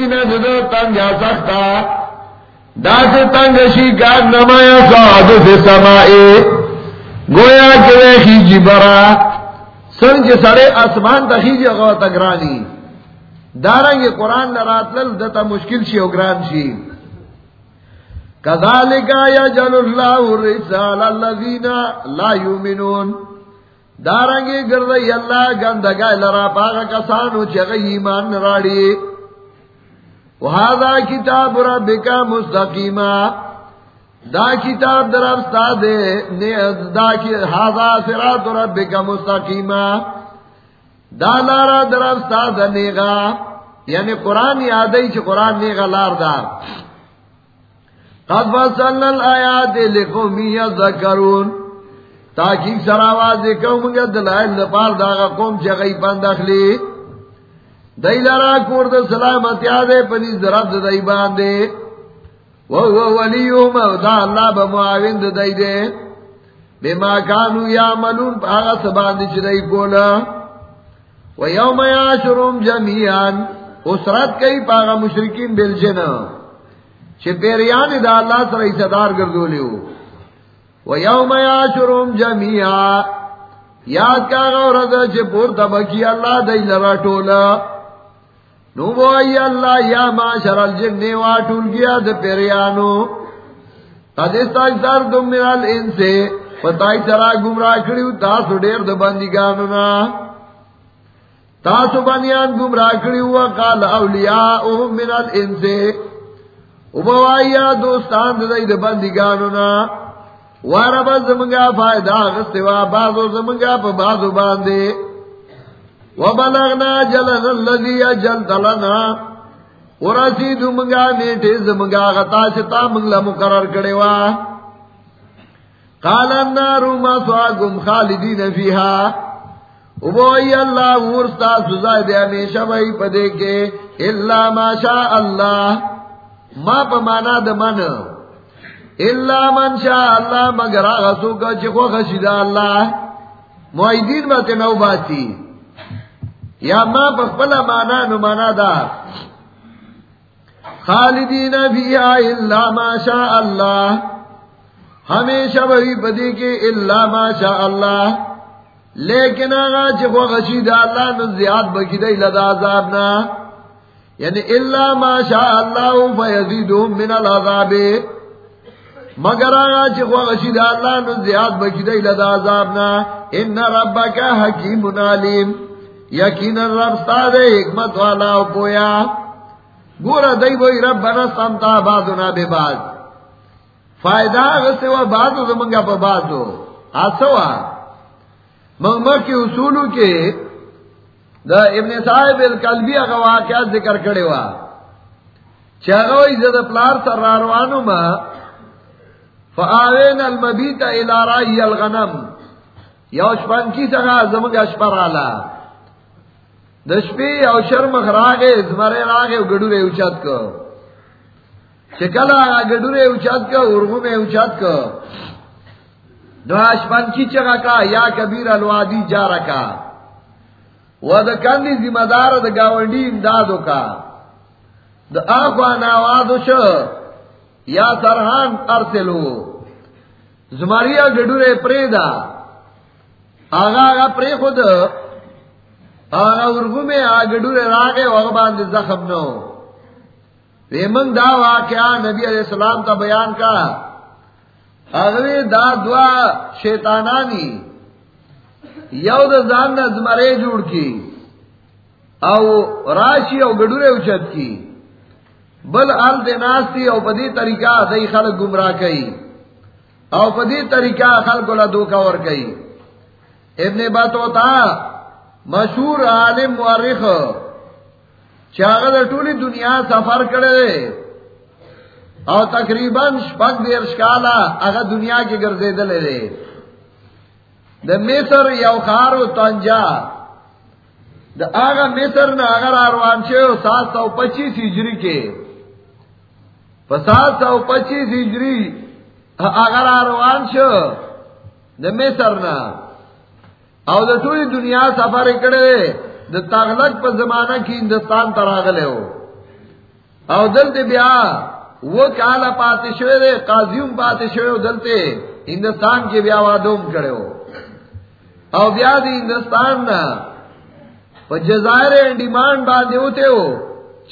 سینہ دو تنگ یا سختا دا سے تنگ شی کا نمایا سعد فی سمائے۔ گویا کہ خیجی برا۔ سنج سڑے آسمان تا خیجی غو تگرانی دارنگی قرآن نرات لل دتا مشکل شی اگران شی۔ کذالکا یجل اللہ الرسال اللذین لا یومنون دارنگی گردی اللہ گندگا لرا پاگا کسانو چگئی ایمان راڑی وہذا کتاب ربکا مستقیما۔ دا کتاب در درفتا دے دا ہاضا سرات ربکا مستقیما۔ دا لارا درفتا دا نیغا۔ یعنی قرآن یادی چھ قرآن نیغا لار دا۔ قد فصلنا الآیات لقومی یذکرون۔ تاکہ سراواز قوم گا دلائل لپار داغا قوم چھ چگئی پندخلی دئی لرا کور دا سلامتی آدے پنیز درب دئی باندے۔ وہو ولیوم، دا اللہ بمعاون دا دئی دے۔ کانو یا سباندی کولا۔ اسرت کئی مشرکین بلجن چھ پیریان دا اللہ سر ایسادار گردو لیو ویوم یاشروم جمیعا، یاد کا غورد چھ پورتا بکی اللہ دئی لرا ٹولا۔ نو بوئی اللہ یا معاشر الجن واٹول گیا دا پیریانو. قد استاکتر دم من الانسے پتائی سرا گمراہ کریو تاسو دیر دا بندگانو نا. تاسو بنیان گمراہ کریو وقال اولیاؤهم من الانسے وبوائی دوستان دا دا بندگانو نا. وارا با زمنگا فائدہ غستوا بازو زمنگا پا بازو باندے. وبلغنا جلن اللذی اجلت لنا. ورسیدو منگا میٹے زمنگا غطا شتا منگلا مقرر کڑیوا قال النارو ما سواگم خالدین فیہا. وبوئی اللہ ورستا سزائی دے ہمیشہ بھئی پدے کے. اللہ ما شاء اللہ. ما پا مانا دمن اللہ من شاء اللہ مگر آغا سوکا چکو خشیدہ اللہ. معیدین باتے نو باتی. یا ما پخپلا مانا نو مانا دا خالدین فیہا اللہ ما شاء اللہ ہمیشہ وہی بدی کے اللہ ما شاء اللہ لیکن آغا چکو خشیدہ اللہ نو زیاد بکی دی لدا عذابنا یعنی اللہ ما شاء اللہ فیزیدهم من العذابے مگر آگا چی خواہ غشید اللہ نو زیاد بکی دی لدا عذابنا ان ربکا حکیم علیم. یقین رب دے حکمت والا و پویا. گورا دی بوئی ربنا سمتا بازونا بے باز. فائدہ غصے و بازو زمانگا پا بازو. آسوا. منگمہ کی اصولو کے دا ابن صاحب القلبی اگا واقعات ذکر کرے وا. چاگوئی زد پلار سر راروانو ما فآوین المبیت الى الغنم. یو شپن کی سگا زمگ اشپر آلا دشپی یو شرم خراغے زمرے راغے گڑو رے اچت کو چکلا گڑو رے اچت کو ارغو میں اچت کو دو اشپن کی چگا کا، یا کبیر الوادی جا رکا وہ دا کندی ذمہ دار دا گاونڈی امدادو کا دا آخوان آوازو شو یا سرحان ارسلو. زماریا گڈورے پری دا آگا آگا پری خود آگا ارگو میں آ گڈورے راگے وغبان دے زخم نو۔ ویمن دا واقعہ نبی علیہ السلام کا بیان کا۔ اگوی دا دعا شیطانانی۔ یو دا زان نا زمارے جوڑ کی۔ او راشی او گڈورے اچت کی۔ بل آل دیناستی او پدی طریقہ دئی خلق گمراہ کئی۔ او پدی طریقہ خلق لا دھوکا اور گئی ابن بات ہوتا مشہور عالم مورخ چاغل ٹولی دنیا سفر کرے او تقریباً شپک دیر شکالا اگر دنیا کی گردے دلے دے۔ دا مصر یو خارو تنجا دا آگا مصر نا اگر آروان چھے سات سو پچیس ہجری کے۔ سات سو پچیس ہجری اگر آروان شو دا مصر نا۔ او دا ٹولی دنیا سفر کرے دا تغلق پا زمانہ کی ہندوستان تراغلے ہو او دلتے بیا وہ کالا پاتے شوے دے قاضیوم پاتے شوے دلتے ہندوستان کے بیا وادوم کرے ہو او بیا دی ہندوستان نا پا جزائر ڈیمانڈ باندھے ہوتے ہو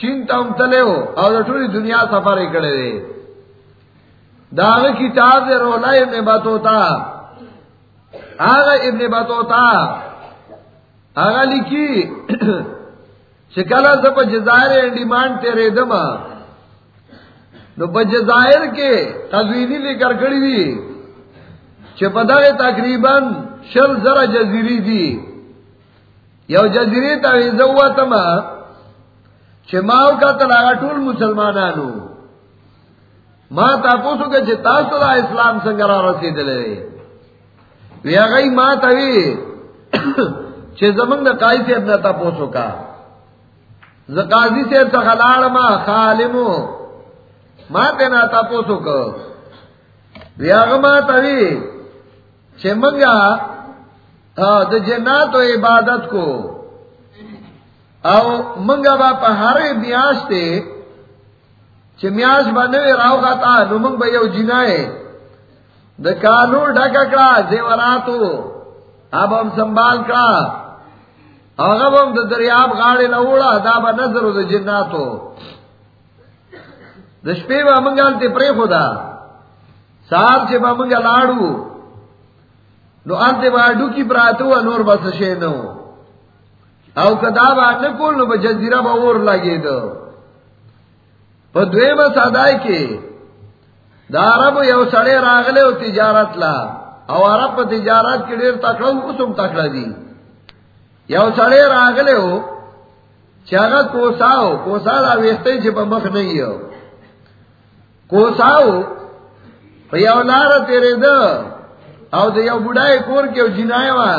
چین تا تم تلے ہو اور ٹوری دنیا سفر کرے دے داغ کتاب دے رولا ابن بطوتا آغا ابن بطوتا آغا لکھی شکلا سب جزائر ڈیمانڈ تیرے دما نو بجزائر کے تزوینی لے کر کڑی دی چپدا تقریباً شل ذرا جزیری دی. یو جزیری تا تما چماؤ کا تلا ٹول مسلمانانو. ماں تاپوسو کے چتاسو اسلام سنگرا رسی دلے وی اگئی ماں توی چھ زمن دا قائی سے ابنا تاپوسو کا. زقازی سے تخلاڑ ما خالمو ماں تینا تاپوسو کو وی اگا ماں توی چھ منگا دا جنات و عبادت کو. او منگا با پا ہر میاش تے چھ میاش با نوی راو خطا نو منگ با یو جنائے دا کانو ڈھکا کرا زیوراتو. اب ہم سنبھال کرا اگر ہم دا دریاب غاڑی لوڑا دا با نظرو دا جناتو. دا شپے با منگال تے پرے خدا سار چھ با منگا لاڑو نو انت با ڈوکی براتو نور بس شے نو او کدا با نکول نو با جزیرہ با اور لگے دو پا دوے با سادائی کے دا عرب یو سڑے راغلے ہو تجارت لا. او عرب پا تجارت کے دیر تکڑا اسم تکڑا دی یو سڑے راغلے ہو چاگا کوساو کوسا دا ویستے چھ پا مخ نہیں ہو کوساو پا یو لارا تیرے دا او د یو بډای کور کې او جنای وا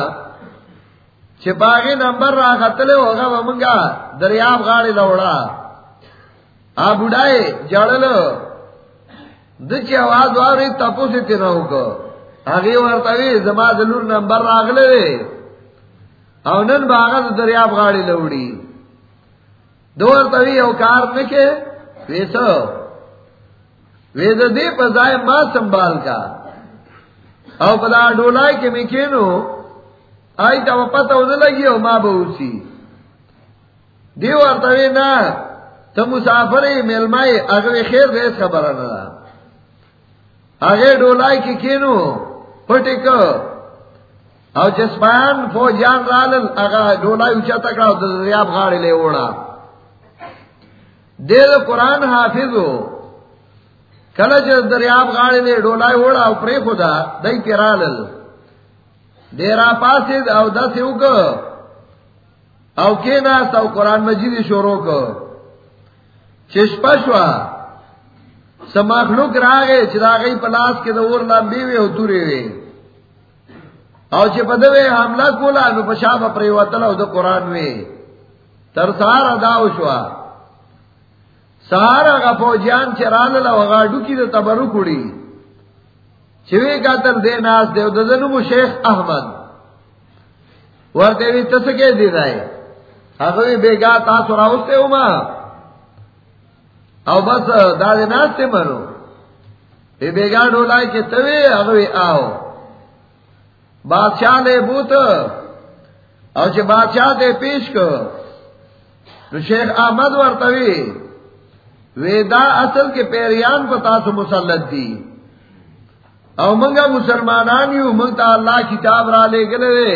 چې باغې نمبر را غتله هغه ومنګا دریاب غاړي لوړا ا بډای جړل. دچی آواز واری تپو سے تینو کو آگی ورطوی زما دلور نمبر راغلے دے او نن باغا دریاب غاڑی لوڑی. دو ورطوی او کار نکے. ویسو ویسو دی پزائے ما سنبال کا. او پدا ڈولائی کے مکینو آئی تا پتہ ہونے لگی او ما بہوسی دی ورطوی نا تا مسافر ملمائی اگوی خیر دیس خبرنا آگے ڈولائی کے کینو پٹی کو۔ او جسمان فوجان رالل اگا ڈولائی اچھا تکڑا دریاب غاڑی لے اوڑا۔ دیر قرآن حافظ ہو کلچ دریاب گاڑی دے ڈولا اوڑا، او پری خدا دئی پیرال دیرا پاس او دس اوک او کے ناس او قرآن مجید شورو کو۔ چشپشوا سماخلوک راگے چراغی پلاس کے دور لمبی وے اتورے وے او چھ پدوے حملہ کولا، نو پشاب پریوتل او دو قرآن وے ترسار اداو شوا. سارا کا فوجیان چران لگا ڈوکی تو تبرو کڑی. چوی کا تر دے ناس دے دا دنو شیخ احمد. ورتے بھی تسکے دی رہے اگوی بیگا تاسو راوستے ہو ماں او بس دادے ناس تے منو. بے بیگا ڈولائے کے توے اگوی آو. بادشاہ نے بوت. او چھ بادشاہ دے پیش کو شیخ احمد ورتوی ویدا اصل کے پیریان کو تاسو مسلط دی او منگا مسلمانان یو منگتا اللہ کتاب را لے گلے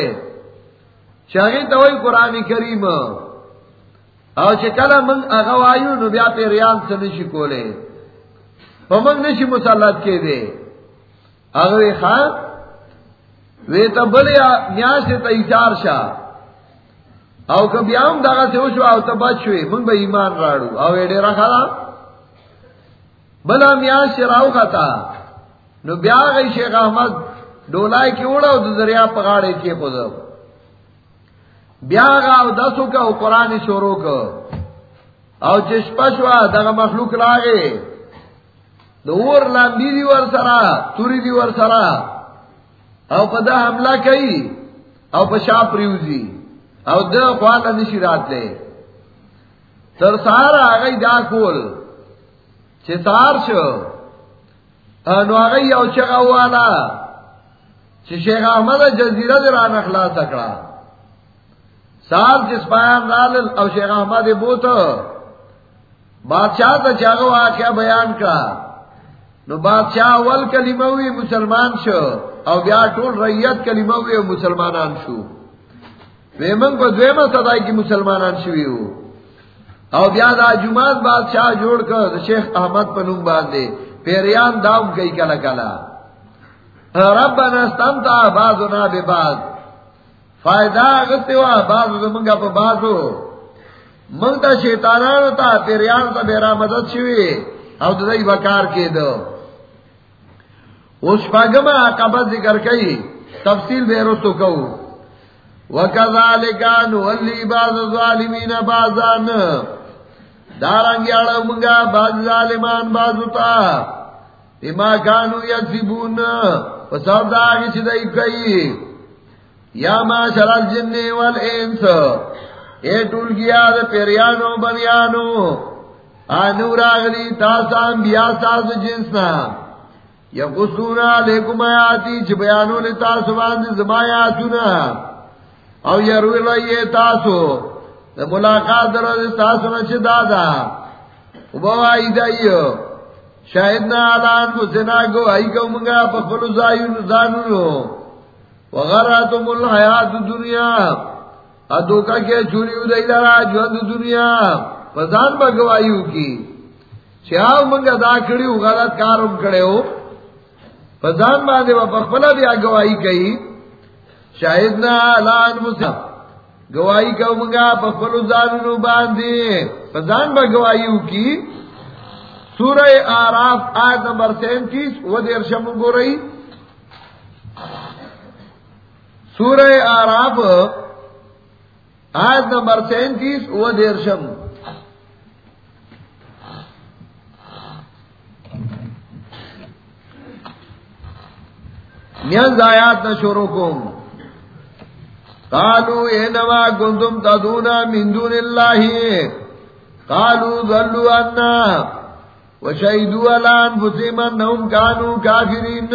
شاہی تو قرآن کریم. او چکلا منگ اغوایو نو بیا پیریان سے نشی کولے او منگ نشی مسلط کے دے اغوی خان وی تا بلی نیاز سے تا ایچار شا او کبیام داغا سے اوشو او تا بچوی منگ با ایمان راڑو او ایڈے رکھا بلا میاں شراؤ کا تھا نو بیا گئی شیخ احمد ڈولائے کی اڑا دریا پکاڑے کے پودب بیا گا دسو کا قرآن شورو کا او چشپشوا دگا مخلوق لاگے دور لمبی دی ور سرا توری دی ور سرا او پدا حملہ کئی او پشا پریوزی. او د خوان نشی رات لے تر سارا آگئی دا کول. چتار شو انو آگئی او چگا والا چی شیخ احمد جزیرہ در آن اخلاص اکڑا سال چس پایان رالل او شیخ احمد بوتا بادشاہ تا چاگو آکیا بیان کا نو بادشاہ اول کلموی مسلمان شو او بیا ٹول ریت کلموی مسلمانان شو. ویمن کو دویمہ صدای کی مسلمانان شوی ہو او بیا دا جماعت بادشاہ جوڑ کر شیخ احمد پنم باندھے پیریان داؤں کئی کلا کلا رب نستمتا بازونا بے باز فائدہ اگتے ہوا بازو منگا پا بازو منگتا شیطانانو تا پیریان تا بیرا مدد شوی۔ او دائی بکار کے دو۔ اس پاگما قبض ذکر کئی، تفصیل بے رسو کہو۔ وَكَذَلِكَ نُوَلِّي بَعْضَ الظَّالِمِينَ بَعْضًا دارنگی اڑا منگا باز ظالمان بازو تا۔ اما کانو یکسیبون پساب دا آگی چدائی کئی۔ یا ما شرال جننے والانس، اے ٹول گیا دا پیریانو، بنیانو آنو راغلی تاسان بیا ساز جنسنا یا قصونا لیکم آیاتی، چھ بیانو لی تاسو باندی زمایاتونا او یروی لئیے تاسو، دے ملاقات در تاسو نچ دادا۔ وبوائی دایو شاید نہ اعلان کو سنا گو ای کو منگا پا پخلو زایو زانو وغراتم الحیات دنیا ادو کا کے چوری ادائی لرا جو دنیا. پزان بگوایو کی. چاو منگا دا کڑی غلط کارم کڑے ہو. پزان باندے با پخلا بھی آگوائی کئی. شاید نہ اعلان مسلم گواہی کو منگا پخلو زانو باندھی پردھان با کی. سورہ آراف آیت نمبر سینتیس، وہ دیر شم گو رہی سورہ آراف آیت نمبر سینتیس، وہ دیر شم۔ نیز آیات نہ شوروں کو قالوا انما كنتم تدون من دون الله قالوا ضلوا عنا۔ وشهدوا على انفسهم انهم كانوا كافرين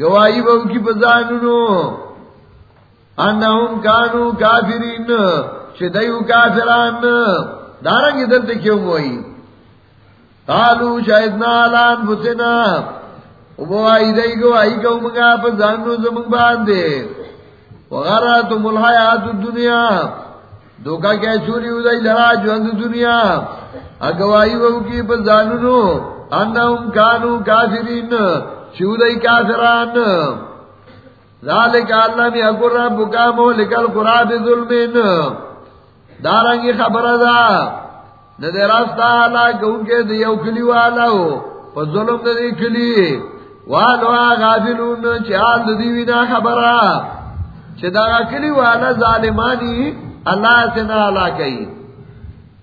گواہی بہو کی بزانو انہم کانو کافرین، شدیو کافران۔ دارنگی دلتے کیوں ہوئی قالو شہدنا علان فسنا وبوائی دی گواہی کو منگا بزانو زمان باندے۔ وغیرہ تم الحیات دنیا دھوکا کیا چوری ادائی لڑا جو دنیا۔ اگوائی بہو کی پر انہم کانو کافرین۔ چودئی کافران. ذالک اللہ میں اکر رب کامو لکل قرآن ظلمین. دارنگی خبر دا. ندے راستہ آلا کہوں کے دیو کلی والا ہو. پر ظلم دی کلی والو غافلون چال دیوینا خبرہ چدا کلی والا ظالمانی اللہ سے نہ اللہ کئی.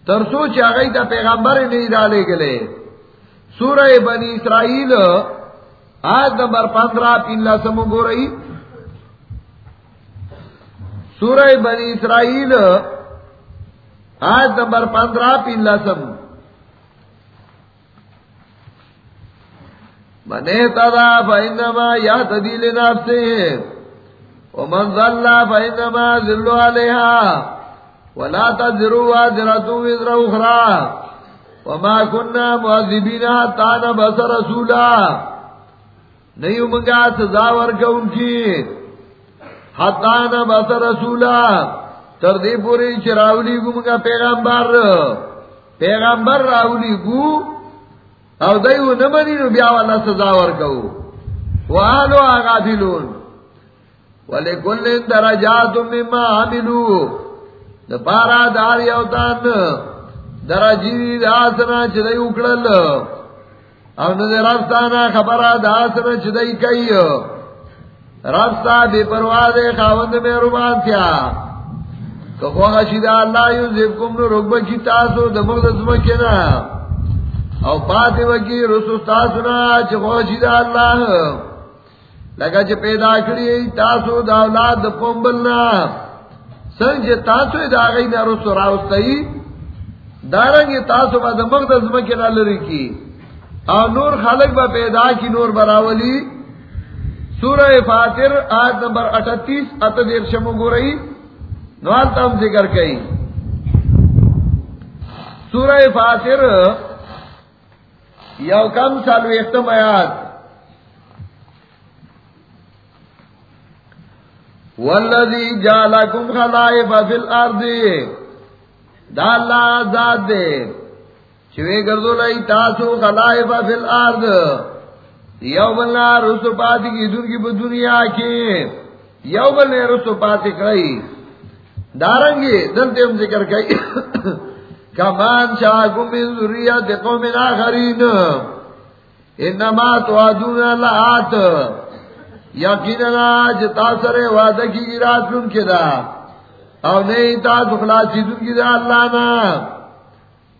ترسو چاگئی تا پیغمبر نہیں ڈالے گلے. سورہ بنی اسرائیل آج نمبر پندرہ پین لسم گو رہی۔ سورہ بنی اسرائیل، آج نمبر پندرہ پین لسم بنے تدا فائنما یا تدیل ناف سے ومن ظل فإنما ذل عليها، ولا تذروا وازرة وزر أخرى، وما كنا معذبين حتى نبس رسولا. نہیں منگا سزاور کا ان کی حتا نبس رسولا تردی پوری چراولی گو منگا پیغمبر. پیغمبر راولی گو. او دیو نمانی نو بیاوالا سزاور کو وآلو آغا دلون. وَلِكُلٍ دَرَجَاتٌ مِّمَّا عَمِلُوا دپارا داری اوتان. درجی داسنا چدئی اکڑل او ندے رفتانا خبرا داسنا چدئی کئی رفتا بے پرواد خاوند میں رومان تھیا کہ خواہ شیدہ اللہ یو زیبکم نو رکبہ کی تاسو دمغدس مکینا او پاتے وکی رسو تاسونا چھ خواہ شیدہ اللہ لگا چ پیدا کری تاسو دا اولاد قوم بلنا سنج تاسو دا گئی نہ رسو راوستئی دارنگی تاسو با دمک دا زمکی نالری کی اور نور خالق با پیدا کی نور براولی. سورہ فاتر، آیت نمبر اٹھتیس اتدیر شمو گو رہی؟ نوال تم ذکر کئی. سورہ فاتر، یو کم سالو اختم آیات. والذی جالکم خلائف فی الارض. دا اللہ ذات دے. چوے گردو لئی تاسو خلائف فی الارض. یو بلنا رسو پاتی کی دن کی دنیا کی یو بلنے رسو پاتی کئی دارنگی دلتے ہم ذکر کئی. کمان شاکم من ذریت قوم آخرین. انما توادون لآت. یقینا جتا سر وعدہ کی گرات لن کے دا. او نہیں تا دخلاسی دن کی دا اللہ نا.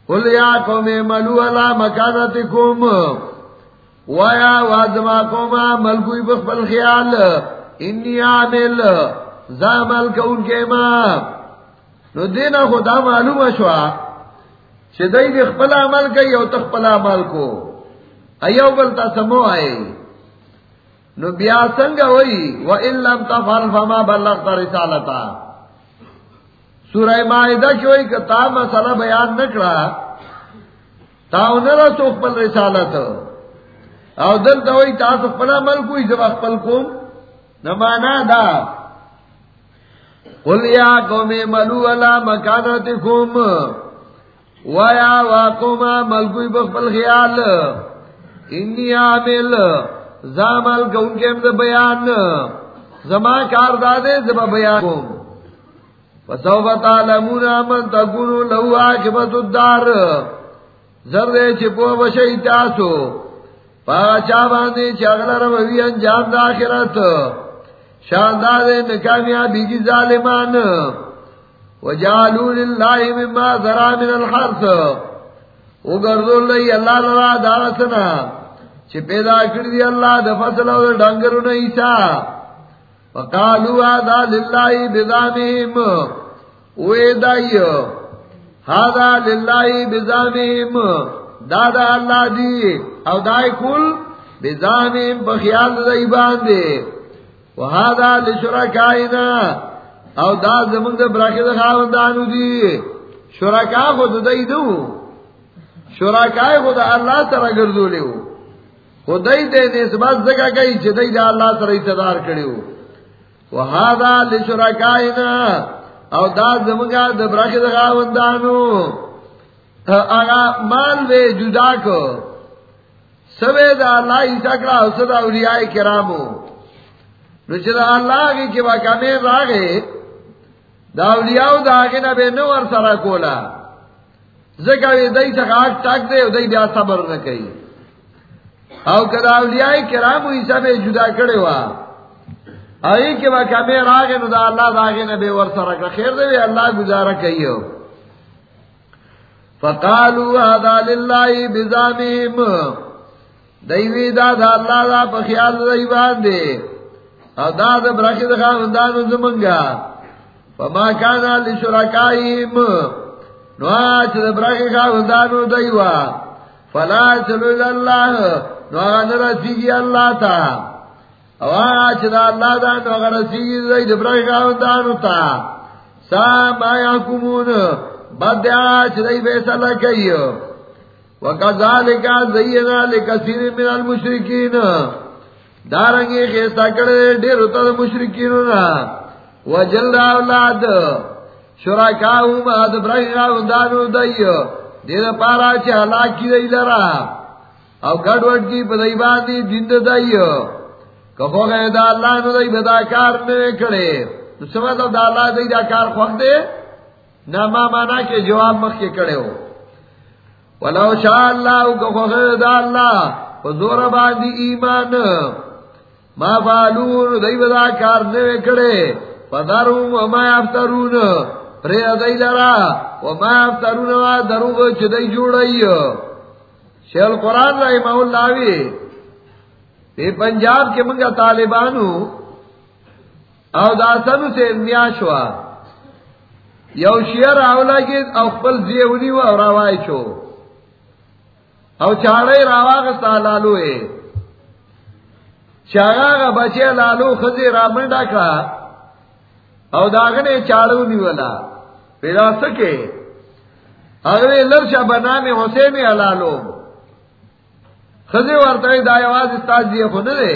قل یا قوم ملو علا مکانتکم. ویا وازما قوما ملکوی بخبل خیال. انی عامل. زامل کون کے ماں نو دینا خدا معلوم شوا. شدائی بخبل عمل کئی او تخبل عمل کو. ایو بلتا سمو آئے. نو بیا سنگ ہوئی. و علم تفعل فما بلغت رسالتا. سورہ معاہدہ کی ہوئی کہ تا مسئلہ بیان نکڑا، تا انہا سوک پل رسالت۔ او دل تا ہوئی تا سوک پل عمل کوئی جب اخپل کم نمانا دا۔ قل یا قوم ملو علا مکانتکم۔ ویا واقوما ملکوی بخبل خیال۔ انی عامل زامل کا ان کے بیان۔ زما کار دادے، زما بیان کو فسوف تعلمون من تكون له عاقبت الدار. زرد چپو بشئی تاسو. پاگا چا باندے چاگلا روی انجام دا آخرت. شاندار نکامیابی کی ظالمان. وجعلوا للہ مما ذرا من الحرث. وگردو اللہ اللہ لرا دارتنا. چھ پیدا کر دی اللہ دا فصل و ڈنگرو نیسا. وقالو آدھا للہی بزامیم اوے دائی ہادا للہی بزامیم دادا اللہ دی او دائی کل بزامیم بخیال دائی باندے. وہادا لشرکائنا. او دا زمان دا براکی دا خواندانو دی. شرکا خود دائی دو. شرکای خود اللہ ترہ گردو لیو. خدای دے نسبت زکا کئی چھ دای دا اللہ سر ایتدار کریو. وحادا لشرکائنا او دا زمگا دبرخ اگا مال وے جدا کو سوے دا اللہ حسد اولیاء کرامو. اللہ کی کبا راگے دا اولیاء دا آگے نبے نو سرا کولا زکا وی دای سکا ٹاک دے دای بیا صبر نکئی او کدا اولیاء کرام عیسی به جدا کړي وا آئی کہ وہ کمی راگے نو دا اللہ داگے نے بے ور سرک خیر دے بے اللہ گزارا کئیو۔ فقالو هذا للہ بزامیم۔ دیوی دا دا اللہ دا پا خیال دا باندے او دا دا برخی دا خاندانو زمنگا۔ فما کانا لشرکائیم۔ نو آچ دا برخی خاندانو دیوا۔ فلا چلو اللہ نو اگر رسیگی اللہ تا۔ او اللہ دا نو اگر رسیگی دا دا برای خاندانو تا سا ما یحکمون بد آچ دا بیسالہ کئی۔ وکذالکا زینا لکثیر من المشرکین۔ دارنگی خیستا کڑے دیر ہوتا دا مشرکینونا وجل اولاد شرکاہم آد برای خاندانو دائیو دیر پارا چھ حلاکی دی لرا۔ او گڑوڑ کی بدائی باندی دند دائیو کفو گئے دا اللہ نو دائی بدا کار کڑے۔ تو سمجھ مطلب دا اللہ دائی دا کار دے۔ ما مانا کے جواب مخ کے کڑے ہو۔ ولو شاء اللہ کفو گئے دا اللہ، حضور باندی ایمان۔ ما فالون دائی بدا کار نوے کڑے۔ فدارون وما افترون پری ادائی لرا، وما افترون و دروغ چدائی جوڑائی۔ شیل قرآن رحمہ اللہ وی۔ پی پنجاب کے منگا طالبانو او داسنو سے نیاشوا یو شیر آولا کی او خپل زیونی و او روائی چو او چاڑی رواغ ستا لالو ہے چاگا بچے لالو خزی رامنڈا کا او داغنے چاڑو نیولا پیدا سکے۔ اگلے لرشا بنا میں حسین لالو خزی ورطائی دا آواز استاد دیئے خود دے۔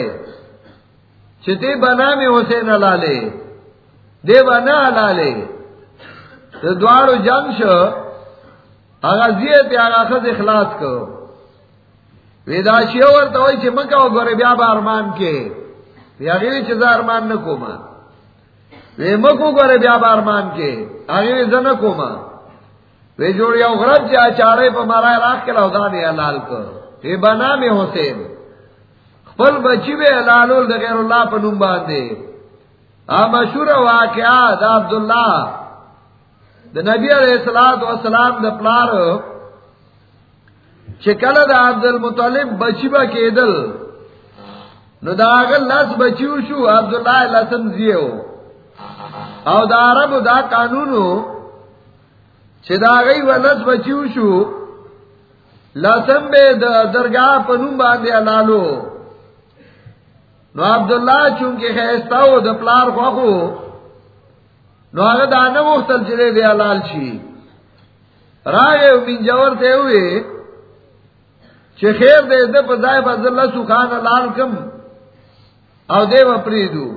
چھتے بنا میں حسین لالے۔ دے بنا لالے۔ دوارو جنگ شو۔ آگا زیت آگا خز اخلاص کو۔ ویدا شیور تو وای چې مکه وګوره بیا به ارمان کې بیا غوی چې زه ارمان نه کوم وی مکو ګوره بیا به ارمان کې هغه زنه کوم وی جوړ یو غرب چې اچاړې په مارای راخ کړه او دا دی کو۔ ای بنا می حسین، خپل بچی به حلالول غیر الله په نوم باندې ا مشهور واقعا د عبد الله د نبی علیہ الصلوۃ والسلام د پلار چکل دا عبد المطلب بچی با کېدل نو دا اگر لس بچیو شو، عبداللہ لسم زیو او دا عرب دا قانونو چه دا غی و لس بچیو شو۔ لسم بے درگاہ پنوم باندے علالو نو عبداللہ چونکہ خیستاو دا پلار خواخو نو آگه دا نمختل چلے دے علال چی راگے من جور تے ہوئے چې خیر دې دې په ځای په الله سبحان لال کم. او دې و پریدو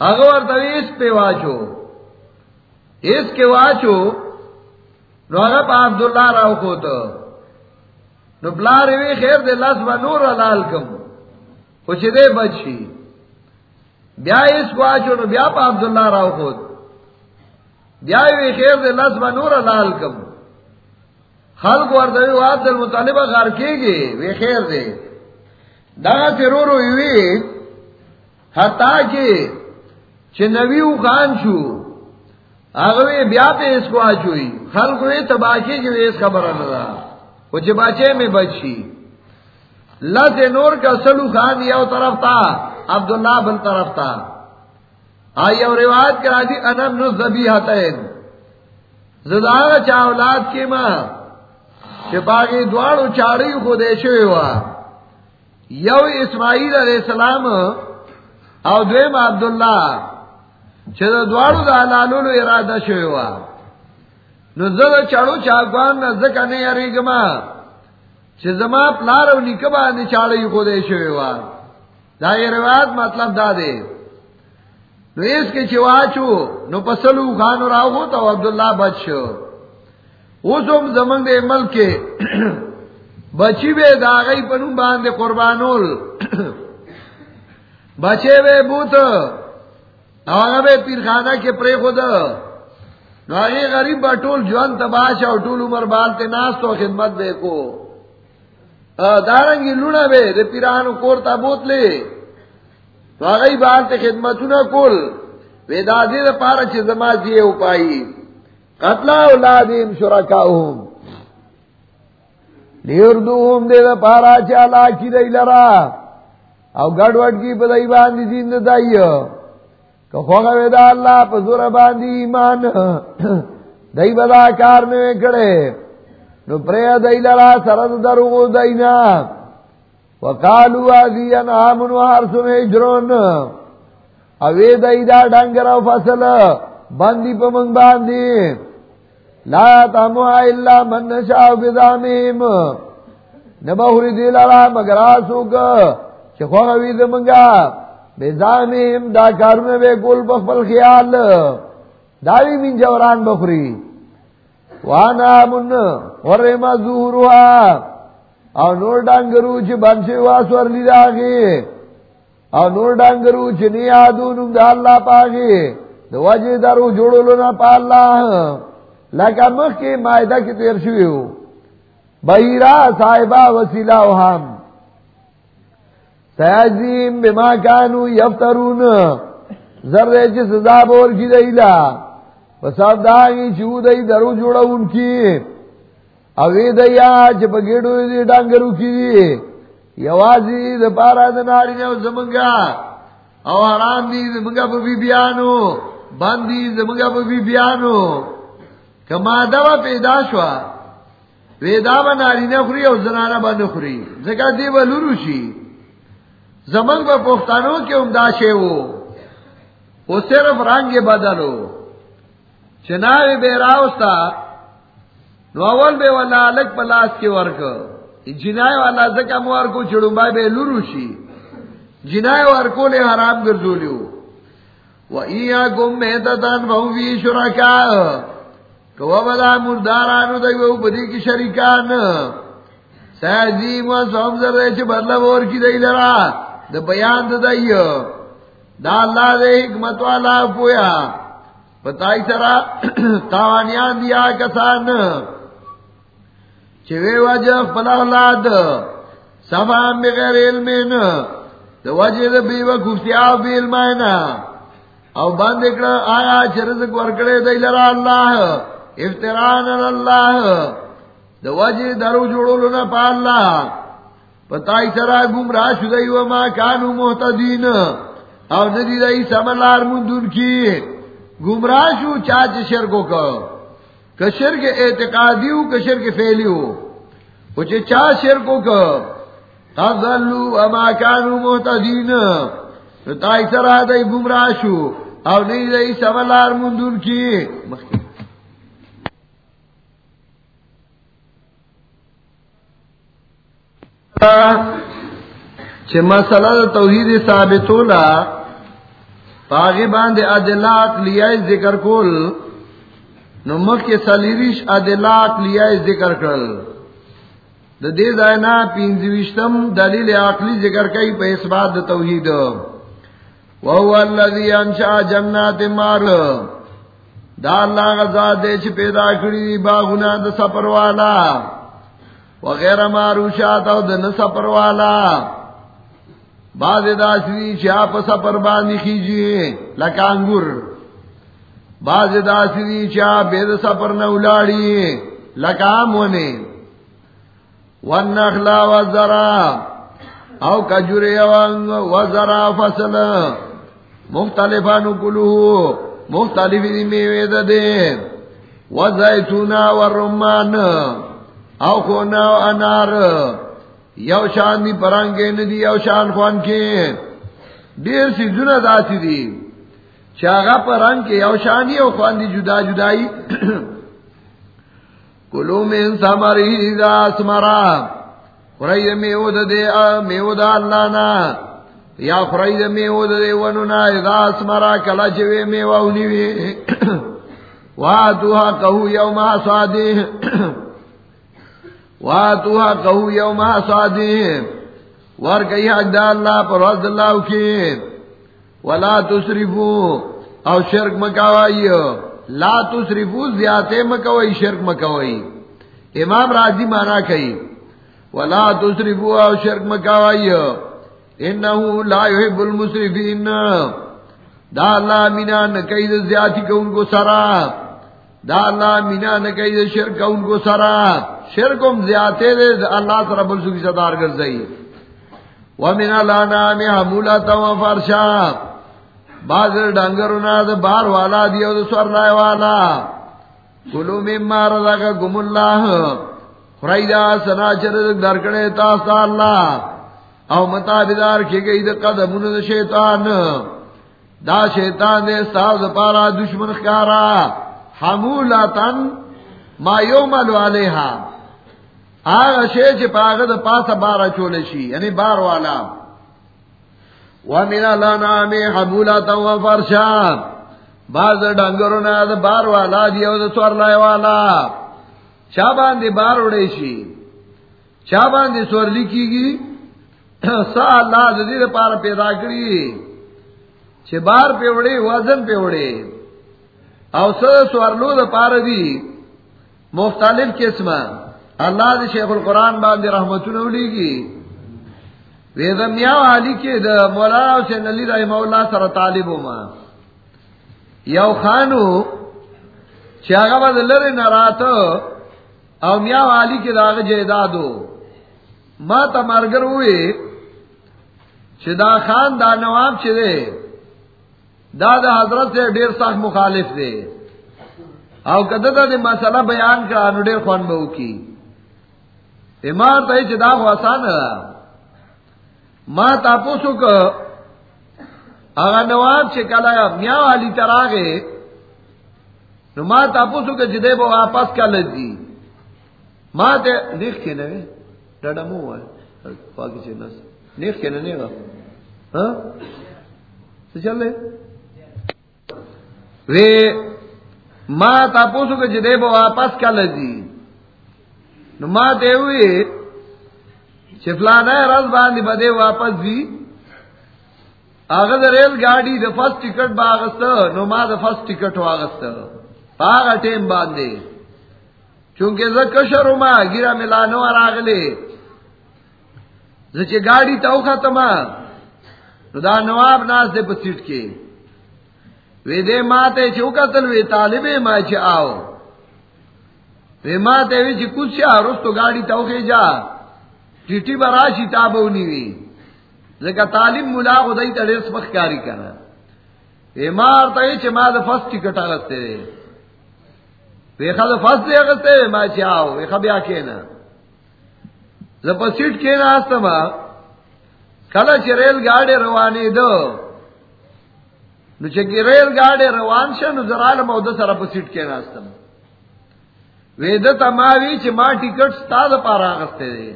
هغه ورته ایس په واچو. ایس کې واچو. نو هغه په عبد الله راو کوته نو بلار وی خیر دې لاس و نور لال کم. خو چې دې بچي بیا ایس واچو نو بیا په عبد الله راو کوت بیا وی خیر دې لاس و نور لال کم. خلق وردوی ورته واد المطالبه غار کېږي وی خیر دی دا ترورو وی حتا کې چې نبیو خان شو. هغه بیا په اس کو اچوي خلق یې تباکی کې اس خبره نه ده او چې بچې می نور کا سلو خان یو طرف تا عبد الله بل طرف تا۔ آئی اور روایت کرا دی انم نو ذبیحتین زدا چا اولاد کې ما چې باغی دواړو چاړی خو دې شوی و یو اسماعیل علیہ السلام او دویم عبد الله چې د دواړو د حلالولو اراده شوی و نو زه چاړو چاګوان نه ځکه نه یریګما چې زما پلار او نیکه باندې شوی و دا یې روایت مطلب دا دی. نو اس کې چې واچو، نو پسلو خان راو ته عبد الله بچو اوسم زمنګ د ملک. کې بچی به دا غي پنوم باندې قربانول. بچي به بوت. هغه به پیرخانه کې پرې خود نو هغه غریب ټول ځوان تباش او ټول عمر بالته ناس تو خدمت به کو۔ دارنګي لونه به د پیرانو کور ته بوتلې هغه بالته خدمتونه کول۔ ودا دې لپاره چې زما دی او پای قتل اولادیم شرکاهم لیردوهم دے دا پارا چالا کی دی لرا۔ او گڑ وڈ کی پا دی باندی دین دائیو کہ خوگا ویدا اللہ پا زور باندی ایمان دی بدا کار میں کڑے نو پریا دی لرا سرد دروغو دینا وقالو آزی انعامن و حرسن اجرون. اوی دی دا ڈنگر و فصل باندی پا منگ باندی لا تامو الا من نشاء بذامیم نبہوری دی لارا مگر آسو کا چخواہ وید منگا بذامیم دا کارون بے کول بخبل خیال، داوی من جوران بخری۔ وانا من ورما زوروها او نور ڈانگرو چھ بنشی واسور لی داگی او نور ڈانگرو چھ نیادونم دا اللہ پاگی دو وجہ درو جوڑو لنا پا اللہ۔ لکه مخ کې مائده کې تیر شوی وو بحیرا صاحبہ وسیلہ وهم سیازیم بما کانو یفترون ذره چې سزا بور کی دیلا پساب داغی چو دی درو جوڑا ان کی اوی دیا چې په ګډو دي ډنګرو کی دي یوازې د پارا د ناری نه زمنګا او حرام دي زمنګا په بی بیانو باندی زمگا بی بیانو کما دوا پیدا شوا. ویدا با ناری نخوری او زنانا با نخوری. زکا دی با لورو شی زمنگ با پختانو کے امداشے ہو؟ وہ وہ صرف رنگ بدلو چناوی بے راوستا نوول بے والا الگ پلاس کے ورک۔ جنائے والا زکا موار کو چڑمبا بے لورو شی۔ جنائے ورکو لے حرام گردو لیو وَإِيَاكُمْ مِهْتَتَنْ فَهُمْ فِي شُرَكَاءَ کوا بدا مردارانو دا وہ بدی کی شریکان۔ سازیم و سومزر دے چھ بدلا بور کی دئی لرا۔ دا بیان دا دئی دا اللہ دے حکمت والا پویا. پتائی سرا تاوانیان دیا کسان. چوے وجہ پلا اولاد سفام بغیر علمین دا وجہ دا بیوہ کفتیاو بی علمائنا او بند اکڑا آیا چرزک ورکڑے دئی لرا اللہ افطران اللہ دو وجہ درو جوڑو لنا پا اللہ پتائی سرا گمراہ شدئی و وما کانو محتدین. او ندی دئی سملار مندون کی. گمراہ شو چاچ شرکو کا. کشر کے اعتقادی ہو کشر کے فیلی ہو کچھ چا شرکو کا. تذلو اما کانو محتدین. پتائی سرا دئی گمراہ شو. او ندی دئی سملار مندون کی. مخیر چھ مسئلہ توحید ثابتولا پاغی باندے ادلاک لیا ذکر کول نمک کے سلیریش ادلاک لیا ذکر کرل دا دے دائنا پینزوشتم دلیل عقلی ذکر کئی پہ اس بات دا توحید۔ وہو اللذی انشاء جنات مار دا اللہ غزا دے چھ پیدا کری باغنا دا سپر والا وغیرہ ماروشات او دن سپر والا. بعض داسری چاپ سپر باندھی کھیجیے لکانگر بعض داسری چاپ بید سپر نہ الاڑیے لکام ہونے. ون نخلا و ذرا، او کجور و ذرا فصل. مختلف نکلو مختلف میوے دے و زیتونا و رمان. او خونا انار. یو شان دی پرانگے ندی یو شان خوان کے دیر سی زنا داسی دی چاگا پرانگ کے یو شانی او خوان دی جدا جدائی کلو میں انسا دا اسمارا خرائی میو دا دے میو دا اللہ نا یا خرائی دا میو دا دے ونونا دا اسمارا کلا چوے میو اونیوی واتوها کہو یوم حسادی واتوها قهو یوم حصادهم ور کئی حق دا اللہ پر وزد اللہ کی. ولا تصرفو او شرک مکاوائی لا تصرفو زیادے مکاوائی شرک مکاوائی امام راضی مانا کئی، ولا تصرفو او شرک مکاوائی انہو لا يحب المصرفین دا اللہ مینا نکید زیادی کو ان کو سرا، دا اللہ مینا نکید شرک کا ان کو سرا. شرکم زیادے دے اللہ تعالی رب العزت کی صدار کر زئی ومن الانام حمولتا و فرشا بعض ڈنگرنا دے بار والا دیو دے سور لائے والا. کلو مما رزقکم اللہ. خریدا سنا چر درکڑے تاستا اللہ. او متا کی گئی دے قدمون دے شیطان. دا شیطان دے ساز پارا دشمن خیارا حمولتا ما یومل علیہا آغا شے چی پاگا دا پاسا بارا چولے شی یعنی بار والا۔ وَمِنَ لَنَامِ حَبُولَةً وَفَرْشًا۔ باز ڈنگرونا دا بار والا دیو دا سور لائے والا۔ چا باندے بار اڑے شی؟ چا باندے سور لکی گی؟ سا اللہ دا دیر پارا پیدا کری۔ چھ بار پہ اڑے وزن پہ اڑے او سر سورلو دا پارا دی۔ مختلف قسمہ۔ اللہ دے شیخ القرآن باندے رحمت نولی گی ویدم ویدمیا علی کے دا مولانا حسین علی رحمہ اللہ سر طالب ما یو خانو چاگا با دلر نراتو، او میاو علی کے داغ جیدادو. ما تا مرگر ہوئے چھ دا خان دا نواب چھ دے. دادا حضرت سے ڈیر سخت مخالف دے. او کدتا دے مسئلہ بیان کرا، نو ڈیر خوان بہو کی. ایمان تا ایچ دا خو آسان دا ما تاپوسو که نواب چه کلا میاں والی تراغے نو ما تاپوسو که جدے با واپس کل دی ما تے نیخ کے نوے ڈاڈا مو ہے پاکی نس نیخ کے نوے گا ہاں چل رہے وے ما تاپوسو که جدے با واپس کل دی نو ما تے ہوئی چفلانا رز باندھی بدے واپس بھی آغاز ریل گاڑی دا فرسٹ ٹکٹ باغست نو ما دا فرسٹ ٹکٹ واغست پاگا ٹیم باندھے چونکہ ز کشر ما گرا ملانو اور آگلے زچے گاڑی تو ختم نو دا نواب ناس دے پا سیٹ کے وے دے ماتے چوکتل وے طالبے ما چے آؤ وے ماتے وے کچھ آ رستو گاڑی تو جا ٹیٹی براشی تابونی وی زکا تعلیم ملا خدای تا دیر سپخ کاری کنا ایمار تا ایچے ما دا فست ٹکٹ آگستے دے ویخا دا فست دے آگستے دے ما چی آو ویخا بیا کینا زپا سیٹ کینا آستا ما کلا چی ریل گاڑی روانی دو نو چکی ریل گاڑی روان شا نو زرالم او دا سر پا سیٹ کینا آستا ما ویدتا ما وی چی ما ٹکٹ ستا دا پارا آگستے دے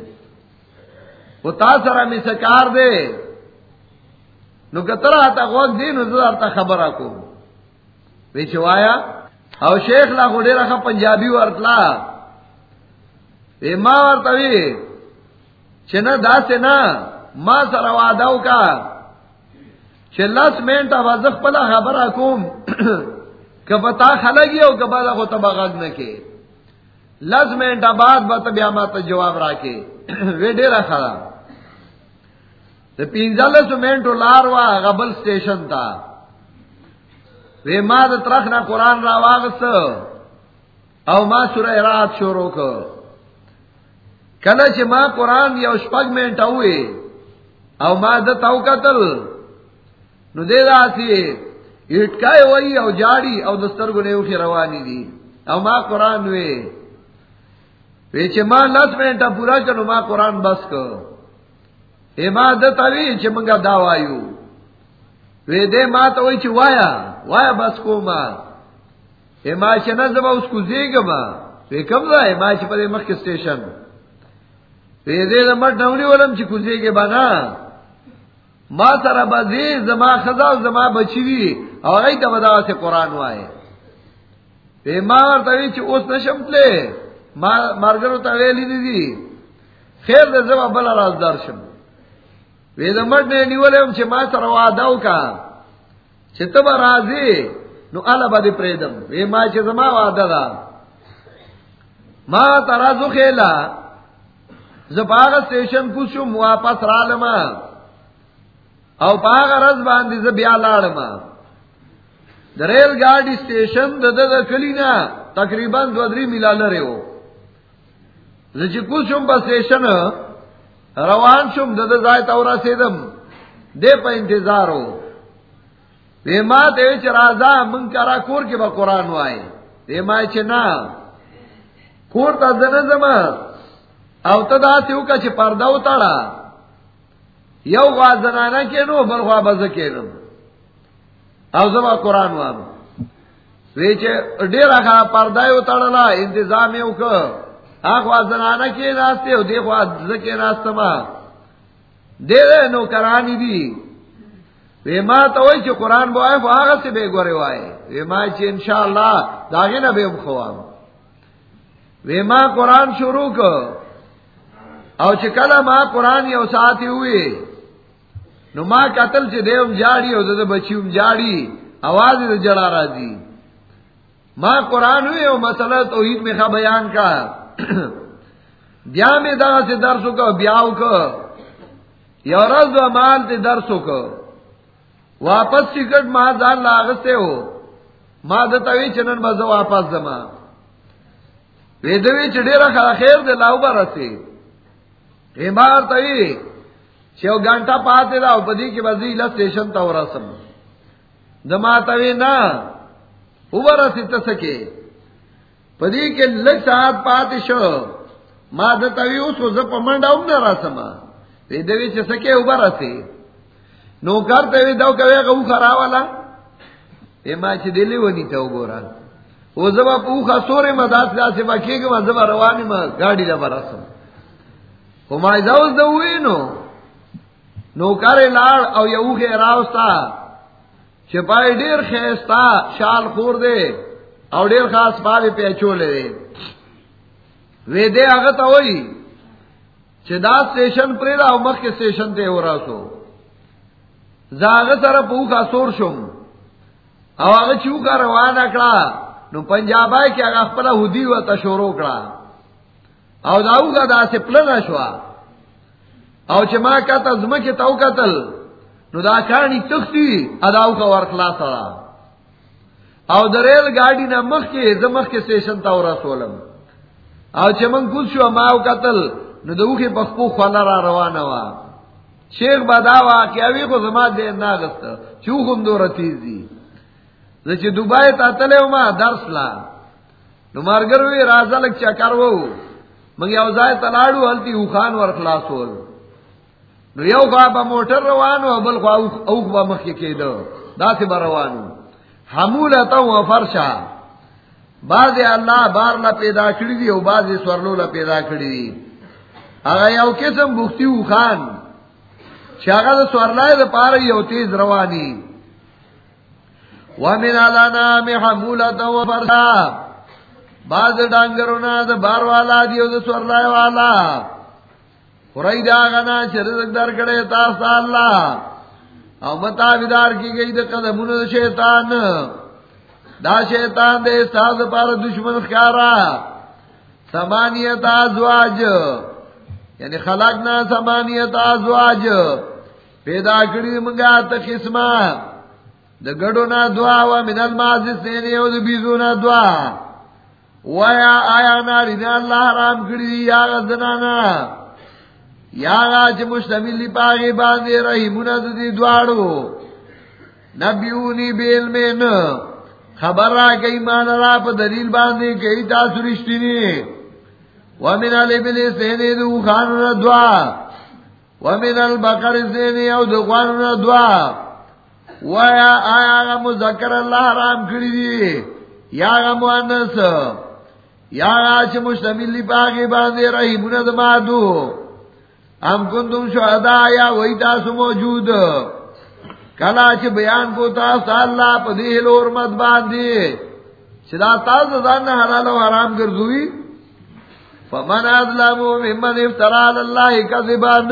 وہ تا سرا می سکار دے نو کترا تا غوگ دی نو زدار تا خبر آکو ویچو آیا او شیخ لا خوڑی رکھا پنجابی ورطلا وی ما ورطوی چنا دا سے نا ما سر وعداو کا چھ لس مینٹا وزخ پلا خبر آکوم کبا تا خلگی او کبا دا خو تبا غگ نکے لس مینٹا بعد با تبیا ما تا جواب راکے وی ڈیرا خرا پینزل سمنٹو لاروا غبل اسٹیشن تھا وی ما د ترخ نہ قرآن را واغست او ما سورہ رات شروع کو کله چې ما قرآن یو شپږ منټه وې او ما د تاو قتل۔ نو دې راسي اټکای وای او جاړي او د سترګو نه وخی رواني دي او ما قرآن وې وې چې ما لاس منټه پورا کړو ما قرآن بس کو عبادت اوی چې موږ دا وایو. وې دې ما ته وای چې وایا وایا بس کوما اما چې نه زما اوس کو زیگ زیګما وې کوم ځای؟ ما چې په مخ کې سټیشن. وې دې زما ډاونی ولم چې کو زیګه بنا ما سره بزی زما خدا زما بچی او هغه ته ودا سے قران وای وې ما ورته چې اوس نشم تله ما مرګرو ته ویلې دي خیر دې زما بل راز درشم وی د مټ نه نیولم چې ما سره وعده وکا چې ته به راځي نو الا باندې پریدم وی ما چې زما وعده ده. ما ترازو خیلا خېلا زپاغ سټیشن پوښوم واپس رالم او پاغ رز باندې ز بیا لاړم د ریل ګاډي سټیشن د د کلینا تقریباً 2 3 میله لري وو زه چې کوم په روان شم د ځای ته ورسېدم. دې په انتظارو وې ما ته چې راځه مونږ کرا کور کې به قران وای دې ما چې نه. کور ته ځنه زما او ته دا ته وکړه چې پرده وتاړه یو غوا زنانه کې نو بل غوا بز کېنم. او زما قران وانه وی چې ډیر هغه پرده وتاړه انتظام یې آخوا زنانا کے راستے ہو، دیکھو کے راستہ ماں دے دے نو کرانی دی۔ وی ما تا وی چی قرآن بو آئے فو سے بے گورے وائے۔ وی ما چی انشاءاللہ داغی بے بخوام وی ما قرآن شروع کر او چی کلا ما قرآن یو ساتھی ہوئے نو ما قتل چی دے ام جاڑی او دا بچی ام جاڑی۔ آواز دا جڑا را دی۔ ما قرآن ہوئے او مسئلہ توحید میں خواہ بیان کر بیا میں دا سے درسوں کا بیاو کا یا رز و مال تے درسوں کا واپس ٹکٹ ماں دان لاغستے ہو ماں دتاوی چنن بزا واپس زما ویدوی چڑی چډیرا خیر دے لاو برسی ایمار تاوی چیو گانٹا پاتے دا او پدی کی بزی لا سٹیشن تا ورسم. دماتوی نا سی تسکے پدی کے لگ سات پاتی شو ما دتوی اس کو زپ منڈا ام راسما وی دوی چھ سکے اوبر سی۔ نو کرتے وی دو کوئے والا۔ اے ما چھ دلی ونی تا گورا وہ زبا اوخا سورے ما داس دا سی باکی زبا روانی ما گاڑی دا براسم وہ ما دوز دوئی نو۔ نو کرے لاڑ او یا اوخے راوستا۔ چپائی ڈیر خیستا، شال خور دے۔ او ڈیر خاص پالے پہ چولے دے وے دے آگتا ہوئی چدا اسٹیشن پر دا مخ کے اسٹیشن تے ہو رہا سو زاغ سر پو کا سور شم او آگا چو کا روانہ کڑا نو پنجاب آئے کہ آگا پلا ہدی ہوا تا کڑا او داو کا دا سے پلنا شوا او چما کا تا زمکی تاو قتل نو دا کانی تختی اداو کا ورخلا سرا او دریل گاڑی نا مخ کے زمخ کے سیشن تا ورا سولم او چمن کل شو ماو قتل نو دو کے پخپو خوانا را روانا وا شیخ بداوا کہ اوی کو زما دے ناگست چو خون دو رتیزی زچ دبئی تا تلے ما درس لا. نو مارگر وی رازا لک چکر وو. مگی اوزای تلاڑو ہلتی اوخان ور خلاصول نو یو خوا با موٹر روانو بل خوا اوخ با مخی کے دو دا سی با روانو حمولتا و فرشا. بعض اللہ بار لا پیدا کری دی او بعض سورلو لا پیدا کری دی. اگا یو قسم بختی اوخان شاگا دا سورلای دا پار یو تیز روانی. ومن علانام حمولتا و فرشا. بعض ڈانگرونا دا بار والا دیو دا سورلای والا. خرائی دا غنا چرزک در کڑے تاستا اللہ. او متا مطابدار کی گئی دا قدمون دا شیطان. دا شیطان دے استاز پار دشمن خیارا. سمانیت آزواج. یعنی خلقنا سمانیت آزواج. پیدا کری منگا تا قسمہ. دا گڑو نا دعا و من المازی سینی و دا بیزو نا دعا. ویا آیا ناری نا اللہ حرام کری یا غزنانا. یا چ مشتمل لی پاگے باندے رہی منت دی دوارو. نبیونی بیل میں ن خبر را کئی مان را پا دلیل باندے کئی تاسو رشتی نی ومن الابل سینے دو خان را ردوا ومن البقر سینے او دو خان را ردوا ویا آیا آگا مذکر اللہ رام کری دی. یا آگا مؤنس یا آگا چ مشتمل لی پاگے باندے رہی منت مادو. ہم کن تم شہدا یا وہی تاس موجود۔ کلا چ بیان کو تاس اللہ پدیل اور مت باندھی۔ سدا تاز دان حلال و حرام کر دوئی فمن ازلم ممن افترا اللہ کذبان۔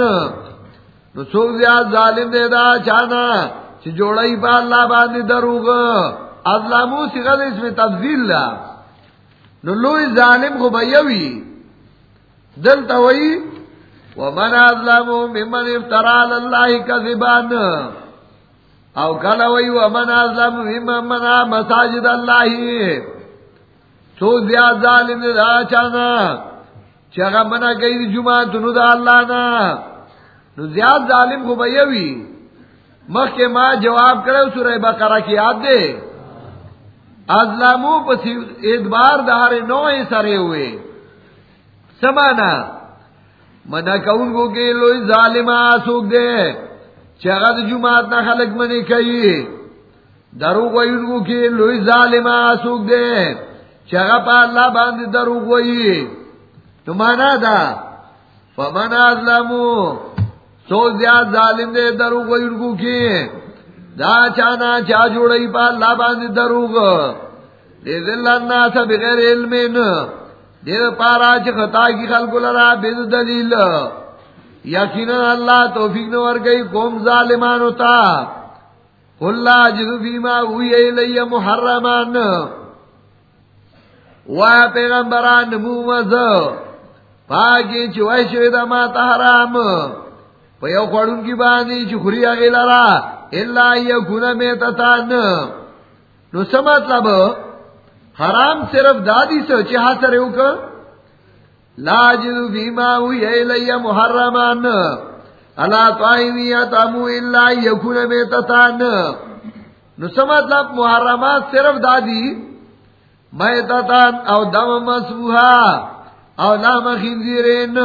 نو سوک زیاد ظالم دے دا چانا۔ چھ جوڑائی پا اللہ باندھی دروغ۔ ازلمو سیغل اس میں تفضیل لا نو لوی ظالم کو بیوی۔ دل توئی ومن اظلم ممن افترى على الله كذبا او قال وي ومن اظلم ممن منع مساجد الله سو زیاد ظالم دا چانا چاگا منا کئی جمعہ تنو دا اللہ نا نو زیاد ظالم کو بیوی مخ کے ماں جواب کرے سورہ بقرہ کی یاد دے۔ ازلامو پسی ادبار دارے نوئے سرے ہوئے۔ سمانا منا کون کو کے لوئی ظالم آسوک دے چغد جماعت نہ خلق منی کئی۔ درو کوئی ان کو کے لوئی ظالم آسوک دے چغا پا اللہ باندھ درو کوئی تو مانا دا، فمن ازلمو سو زیاد ظالم دے درو کوئی ان کو کے۔ دا چانا چا جوڑی پا اللہ باندھ درو گو دے ذل الناس بغیر علمین۔ دیر پارا چھ خطا کی خلق لرا، بید دلیل. یقینا اللہ توفیق نور گئی قوم ظالمان ہوتا قلنا جدو فیما ہوئی ایلی محرمان. وایا پیغمبران نمومز پاکی چھ ویشوی دا ما تحرام پیو خوڑن کی باندی چھ خوری اگی لرا اللہ یا یکون میتتان. نو سمت سمطلب حرام صرف دادی سے چہا سر لاجد فیما ہوئی الی محرمان۔ اللہ طائمی اتامو اللہ یکون میتتان۔ نو سمطلب محرمات صرف دادی میتتان او دم مسبوحا او لام خنزیرین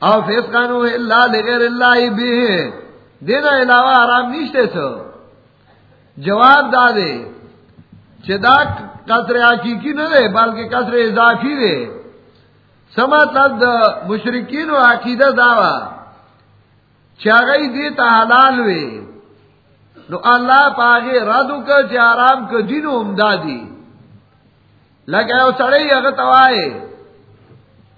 او فسقانو اللہ لغیر اللہ بھی۔ دینا علاوہ حرام نیشتے سو۔ جواب دا دے چدا قصر حقیقی نہ دے بلکہ قصر اضافی دے سمطلب دا مشرقین و عقیدہ دعوی چاگئی دیتا حلال وے نو اللہ پاگے ردو کا چارام کا دین دن امدادی لگے وہ سڑے اگر توائے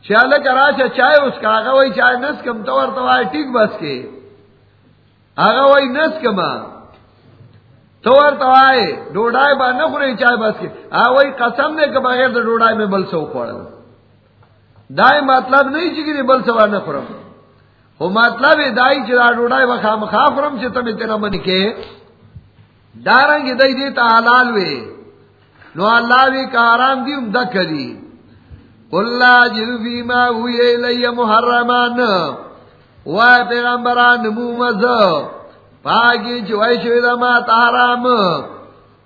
چل کرا چا چائے اس کا آگا وہی چائے نس کم تو توائے ٹھیک بس کے آگا وہی نس کما تو توائے ڈوڈائے با نہ خورے چائے بس کے آ قسم نے کہ بغیر تو ڈوڈائے میں بل سو پڑ دائیں مطلب نہیں چکی بل سوا نہ خورم. وہ مطلب ہے دائی چرا ڈوڈائے بخا مخا خورم سے تمہیں تیرا من کے ڈارنگ دئی دیتا حلال وے نو اللہ بھی کا آرام دی امدہ کری اللہ جلوی ما ہوئی لئی محرمان وائے پیغمبران نمو مزا پاکی چوائی شوی دا ما تحرام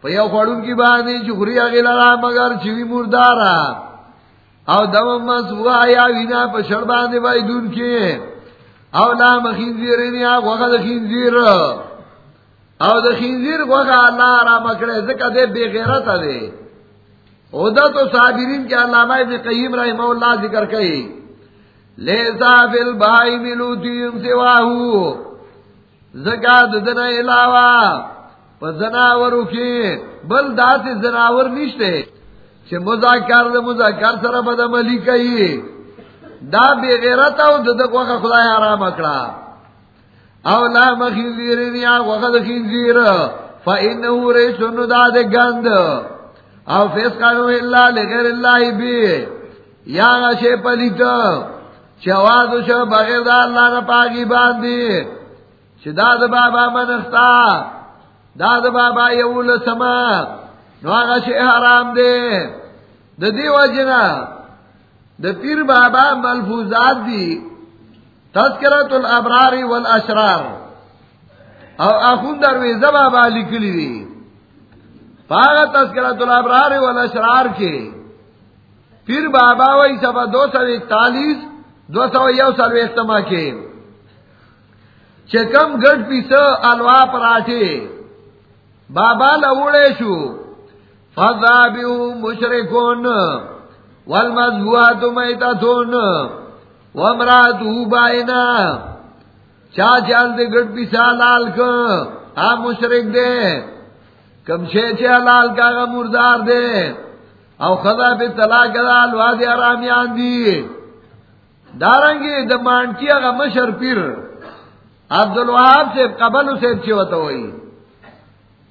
پیا خوڑن کی بانی چکری اگی لرا مگر چوی مردارا. او دم مسوا یا وینا پشڑ باندے بائی دون کے او لا مخینزیرینی آگ وقت خینزیر. او د خنزیر وغه الله را مکړه ځکه دې بے غیرت دی او دا تو صابرین کے علامہ ابن قیم رحمہ اللہ ذکر کئی. لیسا فی البائی ملوتیم سواہو. زکاة دن علاوہ پا زناورو کی بل دا سے زناور نشتے چھے مذاکر دا مذاکر سر بدا ملی کئی دا بے غیرت او ددک وقت خدای حرام اکڑا او لا مخینزیرین یعنی یا وقت خینزیر فا انہو ریسن دا دے گند او فیس کانو اللہ لغیر اللہ بھی یا غشے پلیت چوازو شو بغیر دا اللہ نا پاکی باندی. داد بابا منختا داد بابا یول سما، نو غشے حرام دے. دا دی وجنا دا پیر بابا ملفوظات دی تذکرت الابرار والاشرار. او اخون درویزہ بابا لکلی دی. پاگا تذکرت الابرار والاشرار کے پھر بابا وی سبا دو سو اکتالیس، دو سو یو سو اختما کے. چکم گڑ پیس الوا پراٹھے بابا لوڑے شو. فضا فضابیو مشرکون والمذبوحات میتتون ومراتو بائنا. چا چال دے گڑ پیسا لال کا ہاں مشرک دے. کم شے چے حلال کا گا مردار دے. او خدا پہ طلاق دال وادی آرامیان دی. دارنگی دا مانٹی اگا مشر پیر. عبد عبدالوہاب سے قبل سے اچھے ہوتا ہوئی۔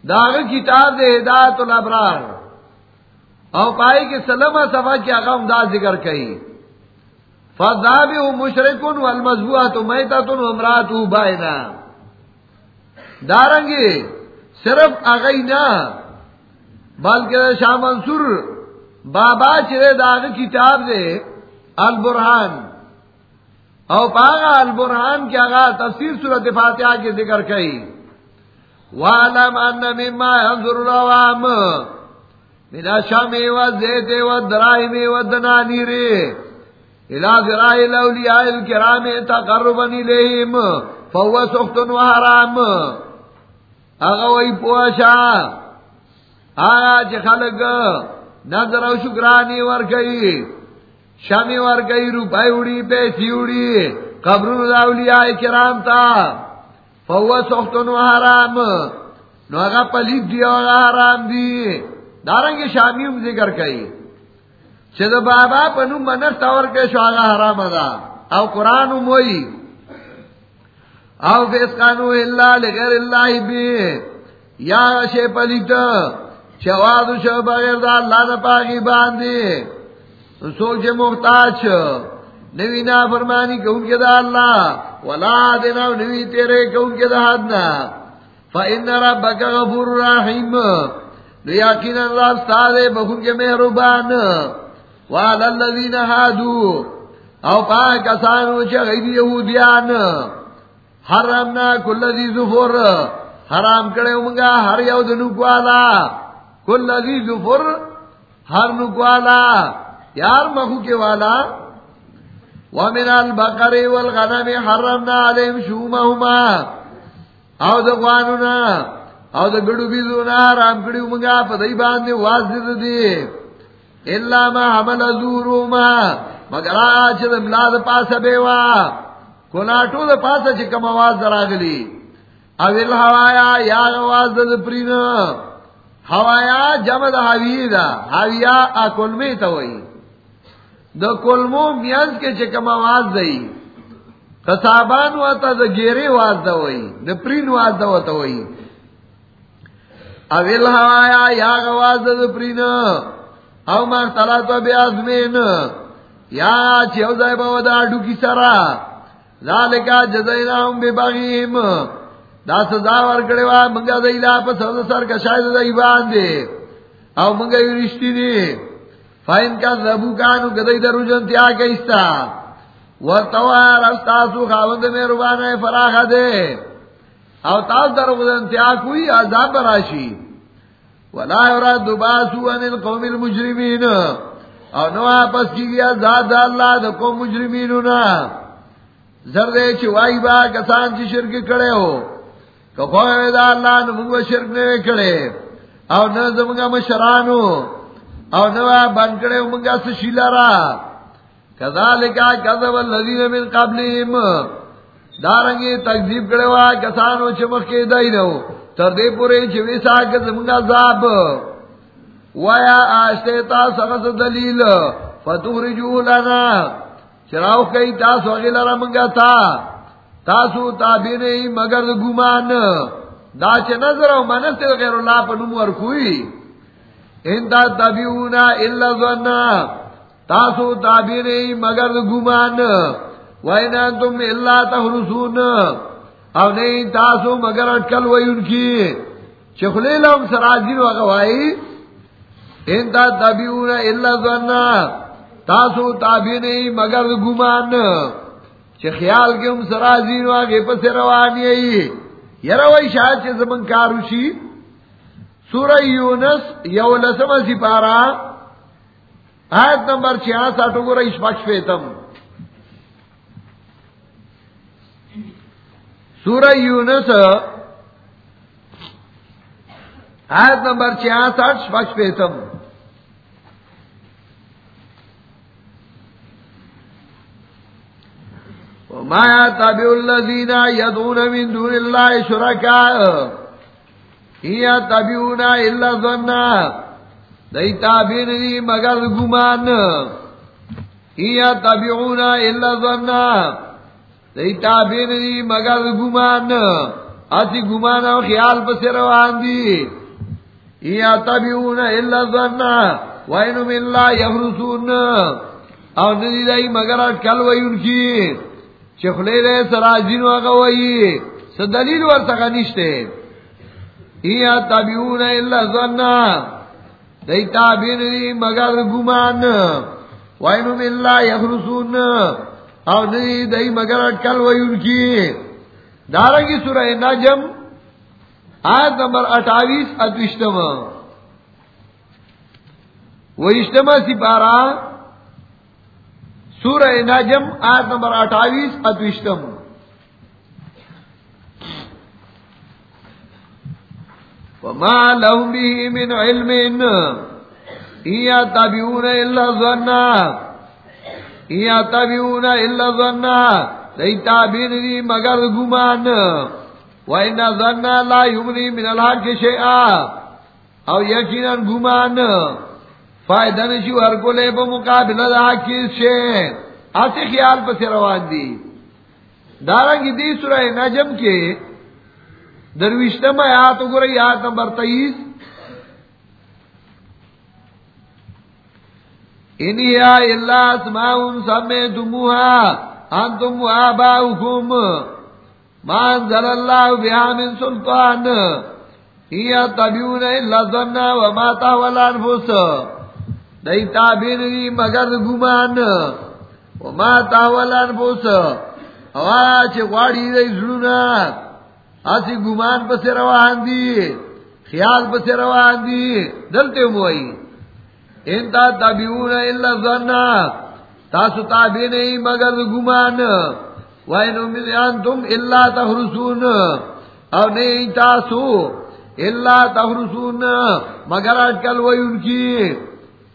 داغ کتاب دے ہدایت الابرار۔ او پائی کے سلمہ صفحہ کی اگا امداد ذکر کئی۔ فضابی مشرکن والمزبوعات میتتن ومراتو بائنا۔ دارنگی صرف اگئی نہ بلکہ شاہ منصور بابا چرے داغ کتاب دے البرحان او پاگا البرحان کیا گا تفسیر صورت فاتحہ کے ذکر کئی. وعلم ان مما ينظر العوام من شم و زیت و الشام والزيت والدراهم والدنانير الى ذراع الاولياء الكرام تقربا اليهم فهو سخط وحرام. اگوئی پوشا. آیا چی خلق نظر و شکرانی ور گئی شمی ور گئی روپائی اڑی پیسی اڑی قبرون اولیاء کرام تا فہو سختن و حرام. نو اگا پلید دی اور حرام دی. دارنگی شامی ام ذکر کئی. چی دو بابا پنو منخ تاور کے شو آگا حرام دا. او قرآن موئی او فیسقانو اللہ لغیر اللہ بھی. یا شے پلیت. چواد شو بغیر دا اللہ دا پاکی باندی. سوچ محتاج نوی نا فرمانی کون کے دا اللہ۔ ولا دینا نوی تیرے کون کے دا حدنا فإن ربک غفور رحیم لیاقین اللہ استادے بخون کے محربان وعلا اللذین حادو او پاک اسانو چا غیدی یہودیان۔ حرمنا کل دی زفر حرام کرے منگا ہر یو دنکوالا کل لذی ظفر ہر نکوالا یار مہو کے والا ومن البقر والغنم حرمنا عليهم شومهما او دا غوانونا او دا گڑو بیزونا حرام کڑیو منگا پدائی باندے واسد دی اللہ ما حمل زورو ما مگر آج دا ملا دا پاسا بیوا کناٹو دا پاسا چکم آواز دراغلی او دل حوایا یا آواز دا پرینو حوایا جمع دا حویی دا حویی آکل میں تا ہوئی د کلمو میانس کے چکم آواز دئی کسابان واتا د گیرے واز دا وئی د پرین واز دا وتا وئی اویل ہوایا یا گواز دا دا پرین. او مار تلا تو بی ازمین یا چیو زای با ودا اڈو کی سرا ذالکا جزائناهم بی بغیم دا سزا ورکڑے وا منگا دیلا پا سر سر کشاید دا ایبان دے او منگا یو رشتی دی فائن کا زبو کانو گدئی درو جن تیا کئیستا ورتوا رستاسو خاوند میں ربانا فراخ دے او تاس درو جن تیا کوئی عذاب براشی ولا یراد باسو ان القوم المجرمین او نو آپس کی گیا ذات اللہ دا قوم مجرمینونا زردے چوائی با کسان چی شرک کڑے ہو کہ خواہ دا اللہ نمونگو شرک نوے کڑے او نظمگا مشرانو او نوا بنکڑے امنگا سشیلا را کذالکا کذب اللذین من قبلیم دارنگی تکذیب کرے وا کسانو چمخ کے دائی نو. تر دے پورے چوی ساکت منگا زاب ویا آشتے تا سغس دلیل؟ فتخرجو لنا. چراو کئی تاسو اغیل را منگا تا. تاسو تابی نہیں مگر گمان دا چه نظر او منستے غیر اللہ پا نمور کوئی انتا تبیونا اللہ ظننا تاسو تابی نہیں مگر گمان. وینا تم اللہ تحرسون او نہیں تاسو مگر اٹکل وی ان کی چخلی لهم سرازین وغوائی انتا تبیونا اللہ ظننا تاسو تابی نہیں مگر گمان. چه خیال کے ہم سرازین واغی پس روانی ای. یروی شاید چه زمن کاروشی. سورہ یونس یو لسم سپارا آیت نمبر چھیاسٹھ گو رئیس پکش پیتم سورہ یونس، آیت نمبر چھیاسٹھ پکش پیتم مایا تابع الذین یدون من دون اللہ شرکاء تبیونا اللہ دی مگر گمان. یا تبیونا اللہ ظننا دی دی مگر گمان. اسی گمان خیال پس روان دی. یا تبیونا اللہ ظننا وینم اللہ یفرسون او ندی دی مگر اٹکل وی ان کی. چخلے دے سراجین وگا سدلیل ورسکا نشتے تابعون الا ظننا دی تابعین دی مگر گمان. وینو اللہ یخرسون او دی دی مگر اٹکل ویون کی. دارنگی سورہ نجم، آیت نمبر اٹھائیس اتوشتم ویشتم سپارہ، سورہ نجم، آیت نمبر اٹھائیس اتوشتم وما لهم به من علم، إيا تبعون إلا ظنا إيا تبعون إلا ظنا لئی تابین دی مگر گمان. وَإِنَّ ظَنَّا لَا يُمْنِي مِنَ الْحَقِّ شَيْئًا. او یقینا گمان. فائدہ نشو ہر کو لے پا مقابلہ دا حقیس شے. آتے خیال پس روان دی. دارنگی دی سورہ نجم کے درویشتم آیات گو رہی آیات نمبر تئیس۔ انہیا اللہ اسماؤن سمے تموہا انتم و آباؤکم۔ ما انزل اللہ بها من سلطان۔ ہیا تبیون اللہ ظننا و ما تاول انفس دی تابین دی مگر گمان۔ و ما تاول انفس او آیا غاڑی دی زلونا۔ اسی گمان پس روان دی، خیال پس روان دی، دلتے ہوئی۔ انتا تبیون اللہ ظننا تاسو تابی نہیں مگر گمان۔ وائن امیدیان تم اللہ تخرسون او نہیں تاسو اللہ تخرسون مگر اٹکل وی ان کی۔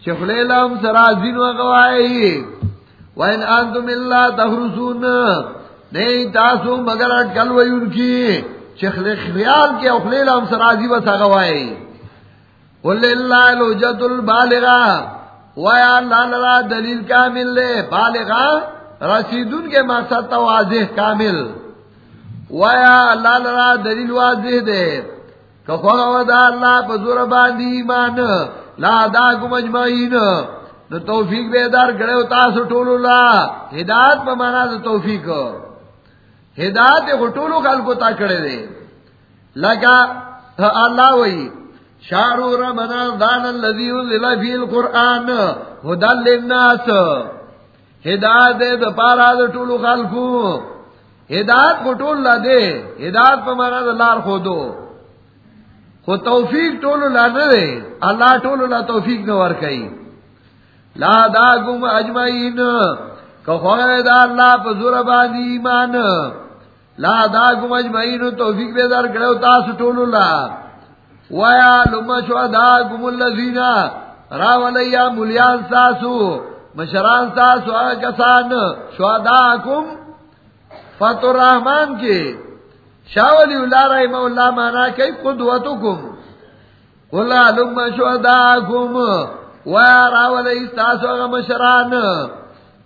چخلیلم سرازین و گوائی وائن انتم اللہ تخرسون نہیں تاسو مگر اٹکل وی ان کی۔ چخلے خیال کے اخلیل ہم سرازی بس اگوائی قل اللہ الحجت البالغا۔ ویا اللہ للا دلیل کامل لے۔ بالغا رسیدن کے مقصد تا واضح کامل۔ ویا اللہ للا دلیل واضح دے۔ کفر ودا اللہ پزور باندی ایمان۔ لا دا کم اجمعین۔ نو توفیق بیدار گڑے و تاسو ٹولو لا۔ ہدایت پا مانا دا توفیق۔ ہدایت غٹولو خلقو تا کڑے دے۔ لگا اللہ وئی شارو رمنا دان اللذی انزل فی القرآن ہدل للناس۔ ہدایت دے دا پارا دا ٹولو خلقو۔ ہدایت کو ٹول لا دے، ہدایت پا مانا دا لار خودو۔ خو توفیق ٹولو لا دے اللہ ٹولو لا توفیق نور کئی۔ لا دا گم اجمعین۔ کہ دا اللہ پا زور باندی ایمان. لا دا اجمعین توفیق بیدار کرو تاس ویا لما شو دا راولیا ملیان ساسو، مشران ساسو آگا کسان. شو دا کم فتح الرحمن کے. شاولی اللہ رحمہ اللہ مانا کئی قدوتو کم قلنا لما شو دا کم. ویا راولی ساسو آگا مشران.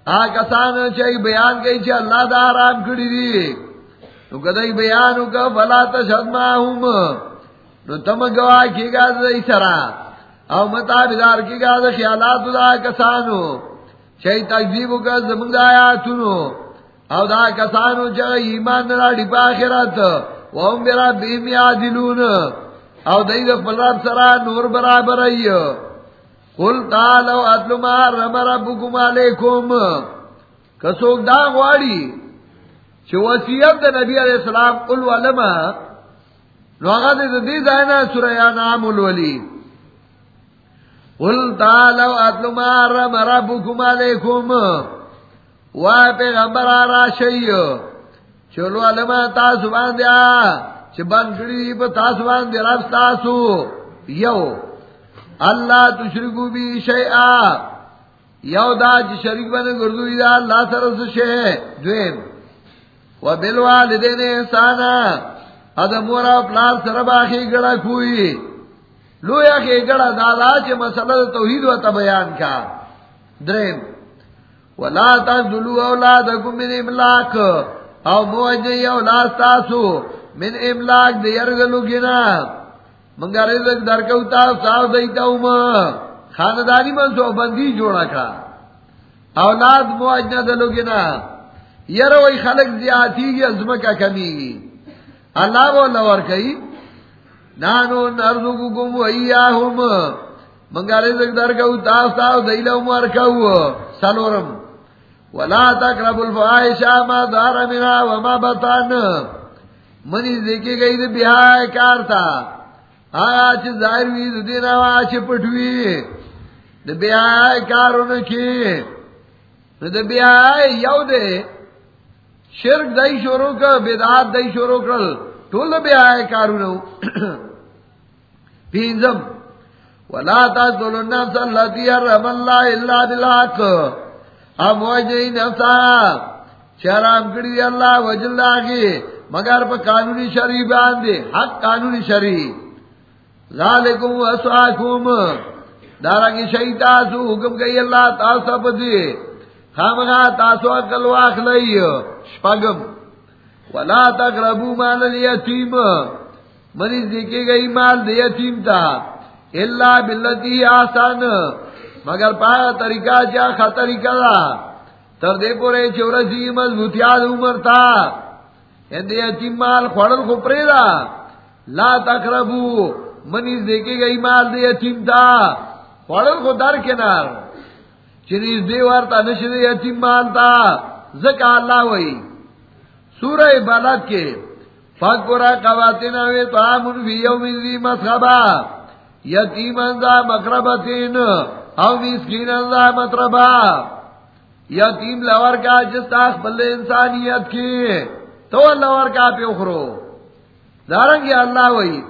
کسان چاہی بیان کئی چاہ اللہ دا آرام کری دی. نو کدی بیانو کا فلا تشد ماہم نو تم گواہ کی گا دی سرا. او مطابدار کی گا دی خیالات دا کسانو. چاہی تقزیبو کا زمان دا آیاتونو. او دا کسانو چاہی ایمان نراڑی پا آخرت. وهم برا بیمی آدلون او دی دا فلرب سرا نور برابر ایو قل تالو اتلو ما رم ربکم علیکم. کسوک دا غواری چې وصیت د نبی علیہ السلام قل علما نو هغه د دې ځاینا سورہ انعام الولی قل تعالوا اتلوا ما رب ربكم عليكم وا پیغمبر را شي چلو علما تاسو باندې چې باندې په تاسو باندې رب تاسو. یو. الله تشرکو بی شیئا. یو دا چې شریک باندې ګرځوي دا الله سره څه شی دویم. و بالوالدین احسانا. ادا مورا پلار سر باخی گڑا کوئی. لویا کے گڑا دادا چے مسئلہ توحید و تبیان کا. درم ولا تذلوا اولادکم من املاک. او موجی اولاد تاسو من املاک دی گنا منگا رزق درکو تا ساو دیتا ما خاندانی من سو بندی جوڑا کا اولاد موجنا دلو گنا یرو وی خلق زیادی گی ازم کا کمی گی۔ اللہ وہ نور کئی نانو نرزو کو گم وہی ویاہم منگا رزق در کو تاف تاف دیلو مرکو سلورم ولا تقرب الفائشہ ما دار منا وما بطان منی دیکھی گئی دی بیہائی کار تا آیا چھ ظاہر وی دی دینا آیا چھ پٹوی دی بیہائی کارو نکی. دی بیہائی یو دے. شرک دئی شروع کر بدعات دئی شروع کر. ٹول بے آئے کارو نو. پینزم. ولا تقتلوا النفس التي حرم الله الا بالحق. اب وجه نفسا شرام کړی الله وجل لاگی مگر په قانوني شری باندې حق قانوني شری ذالکم واسعکم دارنګ شیطان حکم کوي الله تاسو په دې خامغا تاسو عقل واخلئ شپگم. ولا تقربو مال الیتیم. مریض دیکھے گئی مال دے یتیم تا. اللہ بلتی آسان. مگر پایا طریقہ چا خا طریقہ دا. تر دے پورے چورسی مضبوطیاد عمر تا. اندے یتیم مال خوڑل خو پریدا لا تقربو. منیز دیکھے گئی مال دے یتیم تا خوڑل خو در کنار. چنیز دے وارتا نشد یتیم مال تا زکا اللہ وئی. سورہ بالات کے فکرا خواتین ہوئے تو آمن فی یوم ذی مسخبا یتیم انزا مقربتین او مسکین انزا مطربا یتیم لور کا جس تاخ بل انسانیت کی، تو لور کا پہ اخرو دارنگی اللہ وئی.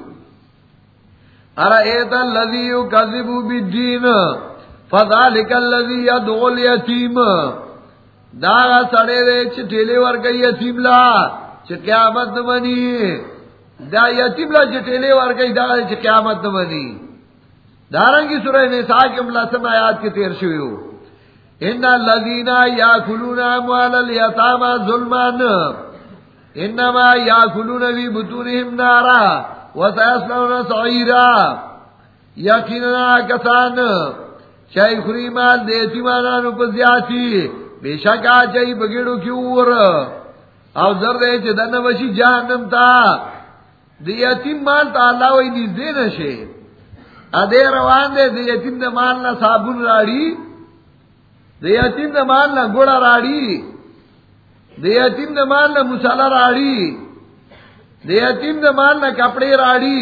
ارائیت اللذی یکذبو بالدین فذالک اللذی یدعو الیتیم داغا سڑے دے چٹیلے ورگئی یتیم لا چھ قیامت نمانی دا یتیم لا چٹیلے ورگئی دا چھ قیامت نمانی دارنگی سورہ نساء کے ملاسم آیات کے تیر شویو ان اللذین یاکلون اموال الیتاما ظلمان انما یاکلون بی بطونہم نارا. وسیسلون سعیرا یقیننا کسان چاہی خری مال دیتی مانانو پر زیادی بے شک آ چاہی بگیڑو کی اور او زر دے چھ دن وشی جہنم تا دی یتیم مال تا اللہ وی نزدے نشے۔ ادے روان دے دی یتیم دے مال نا صابن راڑی۔ دی یتیم دے مال نا گوڑا راڑی۔ دی یتیم دے مال نا مسالہ راڑی۔ دی یتیم دے مال نا کپڑے راڑی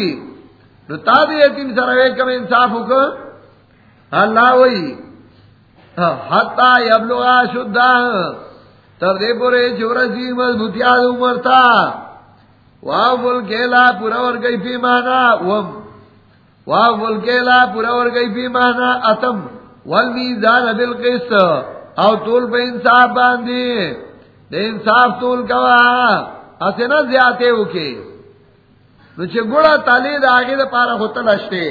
نو تا دی یتیم سروے کم انصاف ہو اللہ وی حتا یبلغا شدہ. تر دے پورے چورسی مضبوطی عمر تھا واہ بول کیلا پورا ور گئی پی مانا وم. واہ بول کیلا پورا ور گئی پی مانا اتم. والمیزان بالقسط. او طول پہ انصاف باندھی. دے انصاف طول کوا. اسے نہ زیادے اوکے نو چھ گوڑا تالی دا آگے دا پارا ہوتا لشتے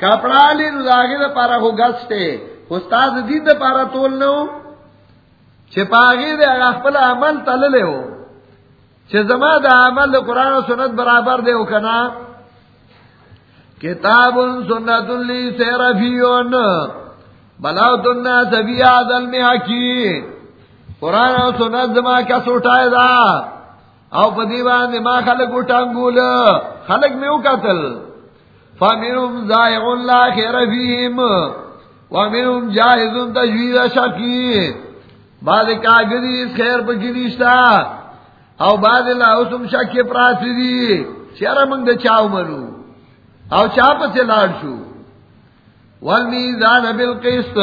کپڑا لی نو دا آگے دا پارا ہو گستے۔ استاد دید دا پارا تول نو۔ چھے چھپاگی دے اپنا عمل تل لے ہو زما دا عمل دا قرآن و سنت برابر دے ہو کنا۔ کتاب سنت لی سیرفیون۔ بلاو تننا سبی آدل میں حکی قرآن و سنت زما کیا سوٹائے دا۔ او پدیوان دے ما خلق اٹھانگول خلق میں اکتل فمنهم زائع اللہ خیر فیہم ومنهم جاہزن تجوید شکیم بعد کاغذی اس خیر پا گنیشتا او بعد اللہ اسم شک پراسی دی شیر منگ دا چاو منو او چاپ سے لاڑ شو؟ والمیزان بالقسط.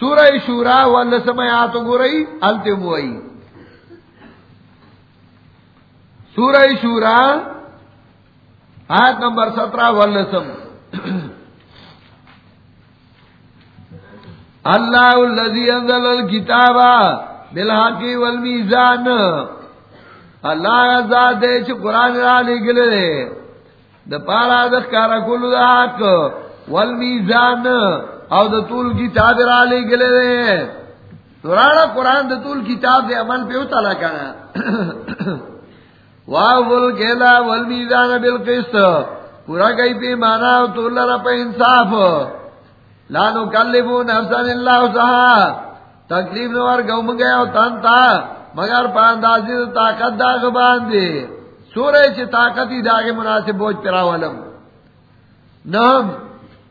سورہ شورا واللسم آیاتو گو رئی التم ہوئی سورہ شورا، آیت نمبر سترہ واللسم اللہ الذي انزل الكتاب بالحق والميزان اللہ ذات دے چ قران را لے گلے د پارا د کارا کول د حق والميزان او د طول کتاب را لے گلے قران قران د طول کتاب دے عمل پہ اتلا کنا واول کلا والميزان بالقسط، پورا گئی پہ مانا تو اللہ پر انصاف۔ لانو کلبو نفسان اللہ سہا تکلیف نوار گوم گیا و تن تا، مگر پاندازی طاقت داغ باندھے باندے۔ سورے چھ طاقتی داغ مناسب بوجھ پیرا ولم نم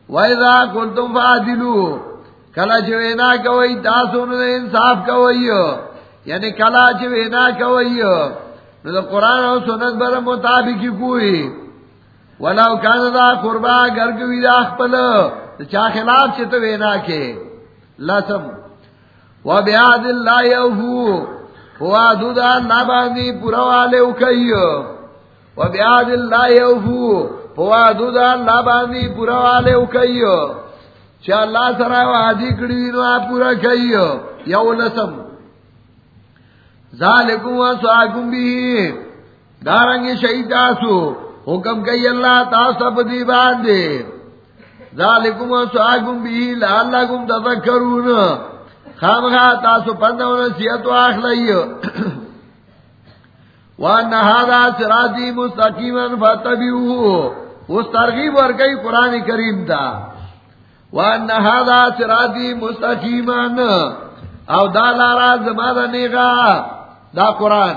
ویزا ویدہ کلتم فادلو کلا چوینا کوئی تاسون انصاف کوئی یعنی کلا چوینا کوئی نو قرآن و سنت بر مطابقی کوئی ولو کان دا قربا گرگوی دا اخپل چا خلاف چت وینا کے لسم. و بیاد اللہ یوفو ہوا دودا نابانی پورا والے اکیو و بیاد اللہ یوفو ہوا دودا نابانی پورا والے اکیو چا اللہ سرا وادی کڑی نو پورا کیو یو لسم. ذالکم و بھی دارنگی شہید آسو حکم کئی اللہ تاسا پدی باندے. ذالکم سواکم بھی لعلکم تذکرون. خامخا تاسو پندہ پندون سیتو آخلائی وان هذا صراطی مستقیما فتبعوه اس ترغیب اور کئی قرآن کریم تھا وان هذا صراطی مستقیما. او دا لارا زمانہ نیگا دا قرآن.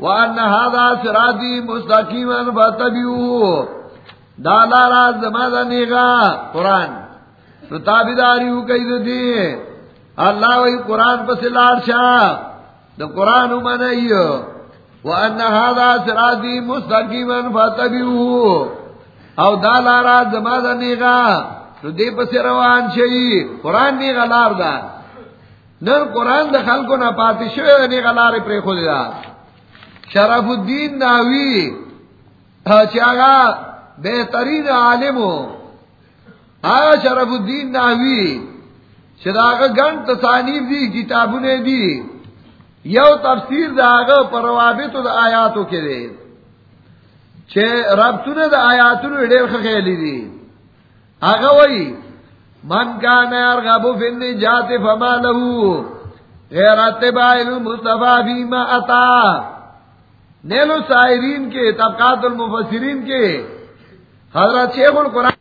وان هذا صراطی مستقیما فتبعوه دادا زمادہ نیگا قرآن. تو تابداری ہو کئی دی. اللہ وہی قرآن پس لاڑ شاہ دا قرآن منائی وَأَنَّ هَذَا سِرَاطِي مُسْتَقِيمًا فَاتَّبِعُوهُ. او دا لارا زما دا نیغا. نو دے پس روان شئی. قرآن نیغا لار دا. نر قرآن دا خلقو نا پاتی شوی دا نیغا پر خود دا شرف الدین ناوی چاگا بہترین عالمو آگا شرف الدین ناوی چراغ گن تصانیف دی کتابوں نے دی یو تفسیر دا آگا پر روابط دا آیاتو کے دے چھے ربطو نے دا آیاتو نے دیر خیلی دی آگا وئی من کا نیا گابو فن جاتے فما لہو غیر اتبائل مصطفیٰ فیما اتا نیلو سائرین کے، طبقات المفسرین کے، حضرت شیخ القرآن